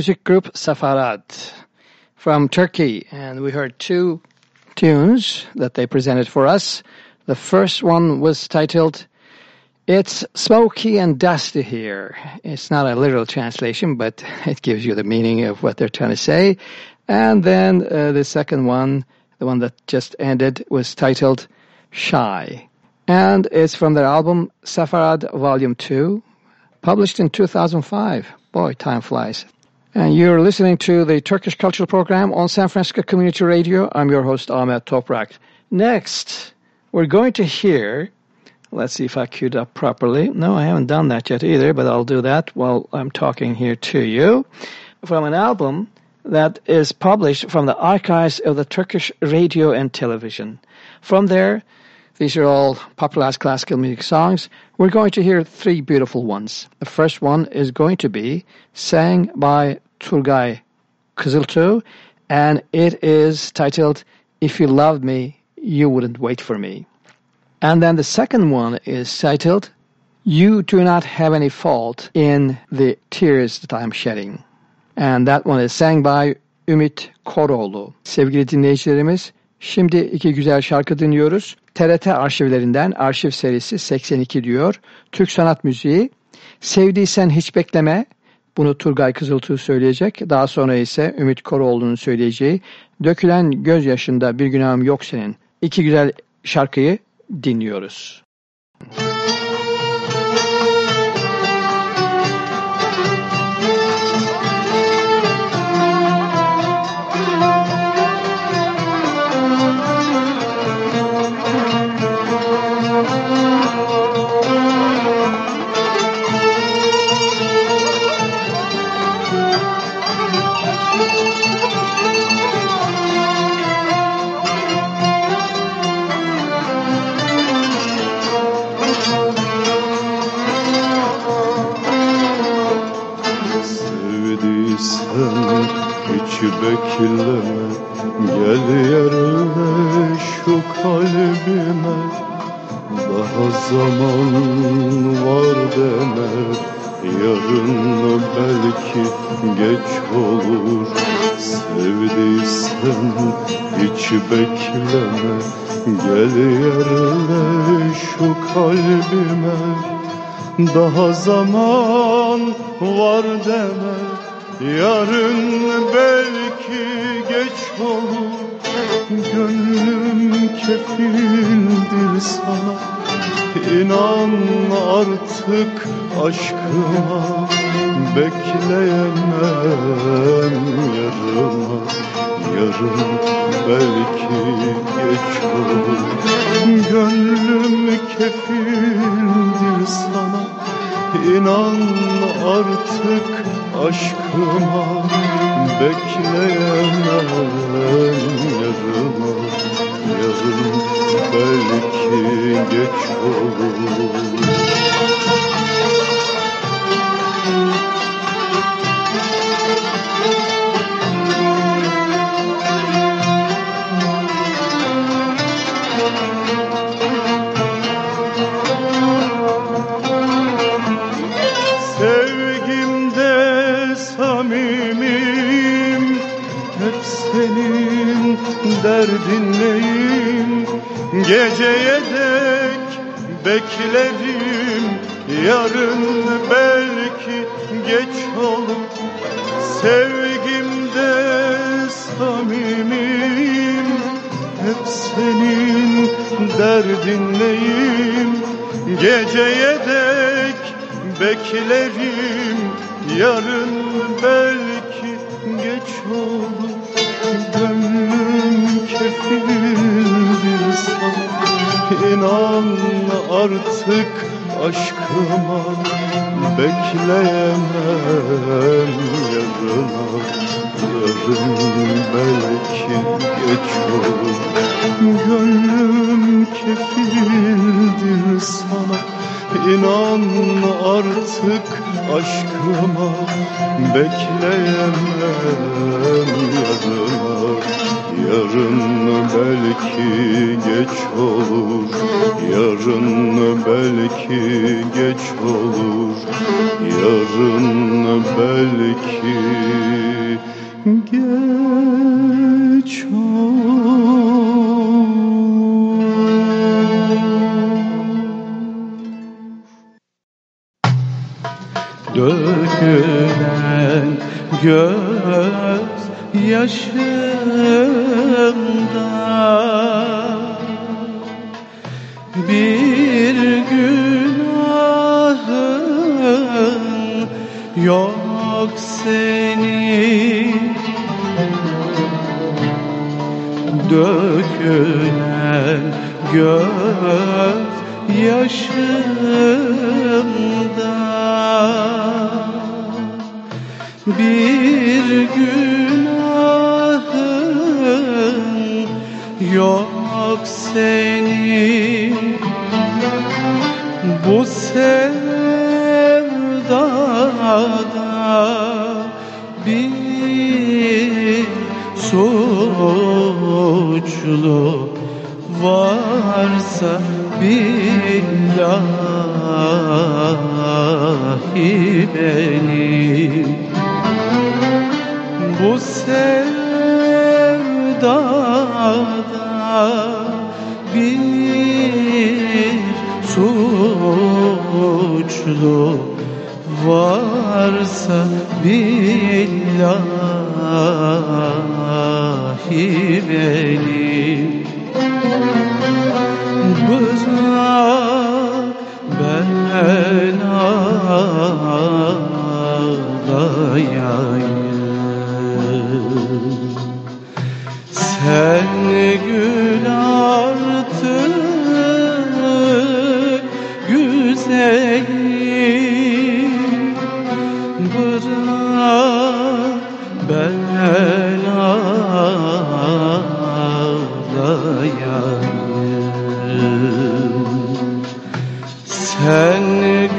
Music group Sefarad from Turkey, and we heard two tunes that they presented for us. The first one was titled It's Smoky and Dusty Here. It's not a literal translation, but it gives you the meaning of what they're trying to say. And then uh, the second one, the one that just ended, was titled Shy. And it's from their album Sefarad Volume 2, published in 2005. Boy, time flies. And you're listening to the Turkish Cultural Program on San Francisco Community Radio. I'm your host, Ahmet Toprak. Next, we're going to hear, let's see if I queued up properly. No, I haven't done that yet either, but I'll do that while I'm talking here to you. From an album that is published from the archives of the Turkish radio and television. From there, these are all popularized classical music songs. We're going to hear three beautiful ones. The first one is going to be sang by Turgay Kızıltuğ, and it is titled If You Loved Me, You Wouldn't Wait For Me. And then the second one is titled You Do Not Have Any Fault in the Tears That I'm Shedding. And that one is sang by Ümit Koroğlu. Sevgili dinleyicilerimiz, şimdi iki güzel şarkı dinliyoruz. TRT arşivlerinden arşiv serisi 82 diyor. Türk sanat müziği. Sevdiysen hiç bekleme. Bunu Turgay Kızıltuğ söyleyecek. Daha sonra ise Ümit Koroğlu'nun söyleyeceği Dökülen gözyaşında bir günahım yok senin. İki güzel şarkıyı dinliyoruz. Aman hiç bekleme Gel yerle şu kalbime. Daha zaman var deme Yarın belki geç olur. Sevdiysen hiç bekleme Gel yerle şu kalbime. Daha zaman var deme Yarın belki geç olur Gönlüm kefildir sana. İnan artık aşkıma Bekleyemem yarıma. Yarın belki geç olur Gönlüm kefildir sana. İnan artık aşkıma Bekleyemem yarıma Yarın belki geç olur derdinleyim Geceye dek beklerim Yarın belki geç olur. Sevgimde samimim. Hep senin derdinleyim Geceye dek beklerim. Yarın belki geç olur İnan artık aşkıma Bekleyemem yarına. Yarın belki geç olur. Gönlüm kefildir sana İnan artık aşkıma Bekleyemem yarına. Yarın belki geç olur Yarın belki geç olur. Yarın belki geç Dökülen göz yaşımda. Bir günahın yok senin. Dökülen göz yaşımda. Bir günahın yok senin. Bu sevdada bir suçlu varsa billahi benim. Bu sevdada bir suçlu varsa billahi benim yalnızlığa ben ağlayayım Sen gül artık güzelim Bırak ben ağlayayım Sen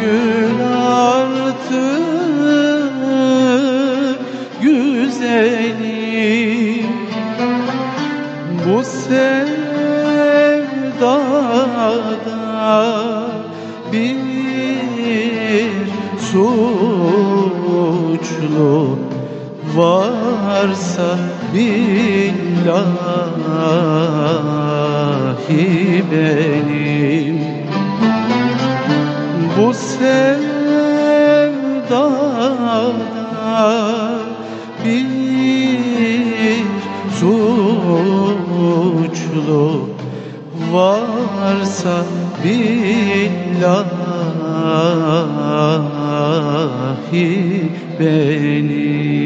gül artık güzelim. Bu sevdada bir suçlu varsa billahi benim bu sevdada bir suçlu varsa billahi benim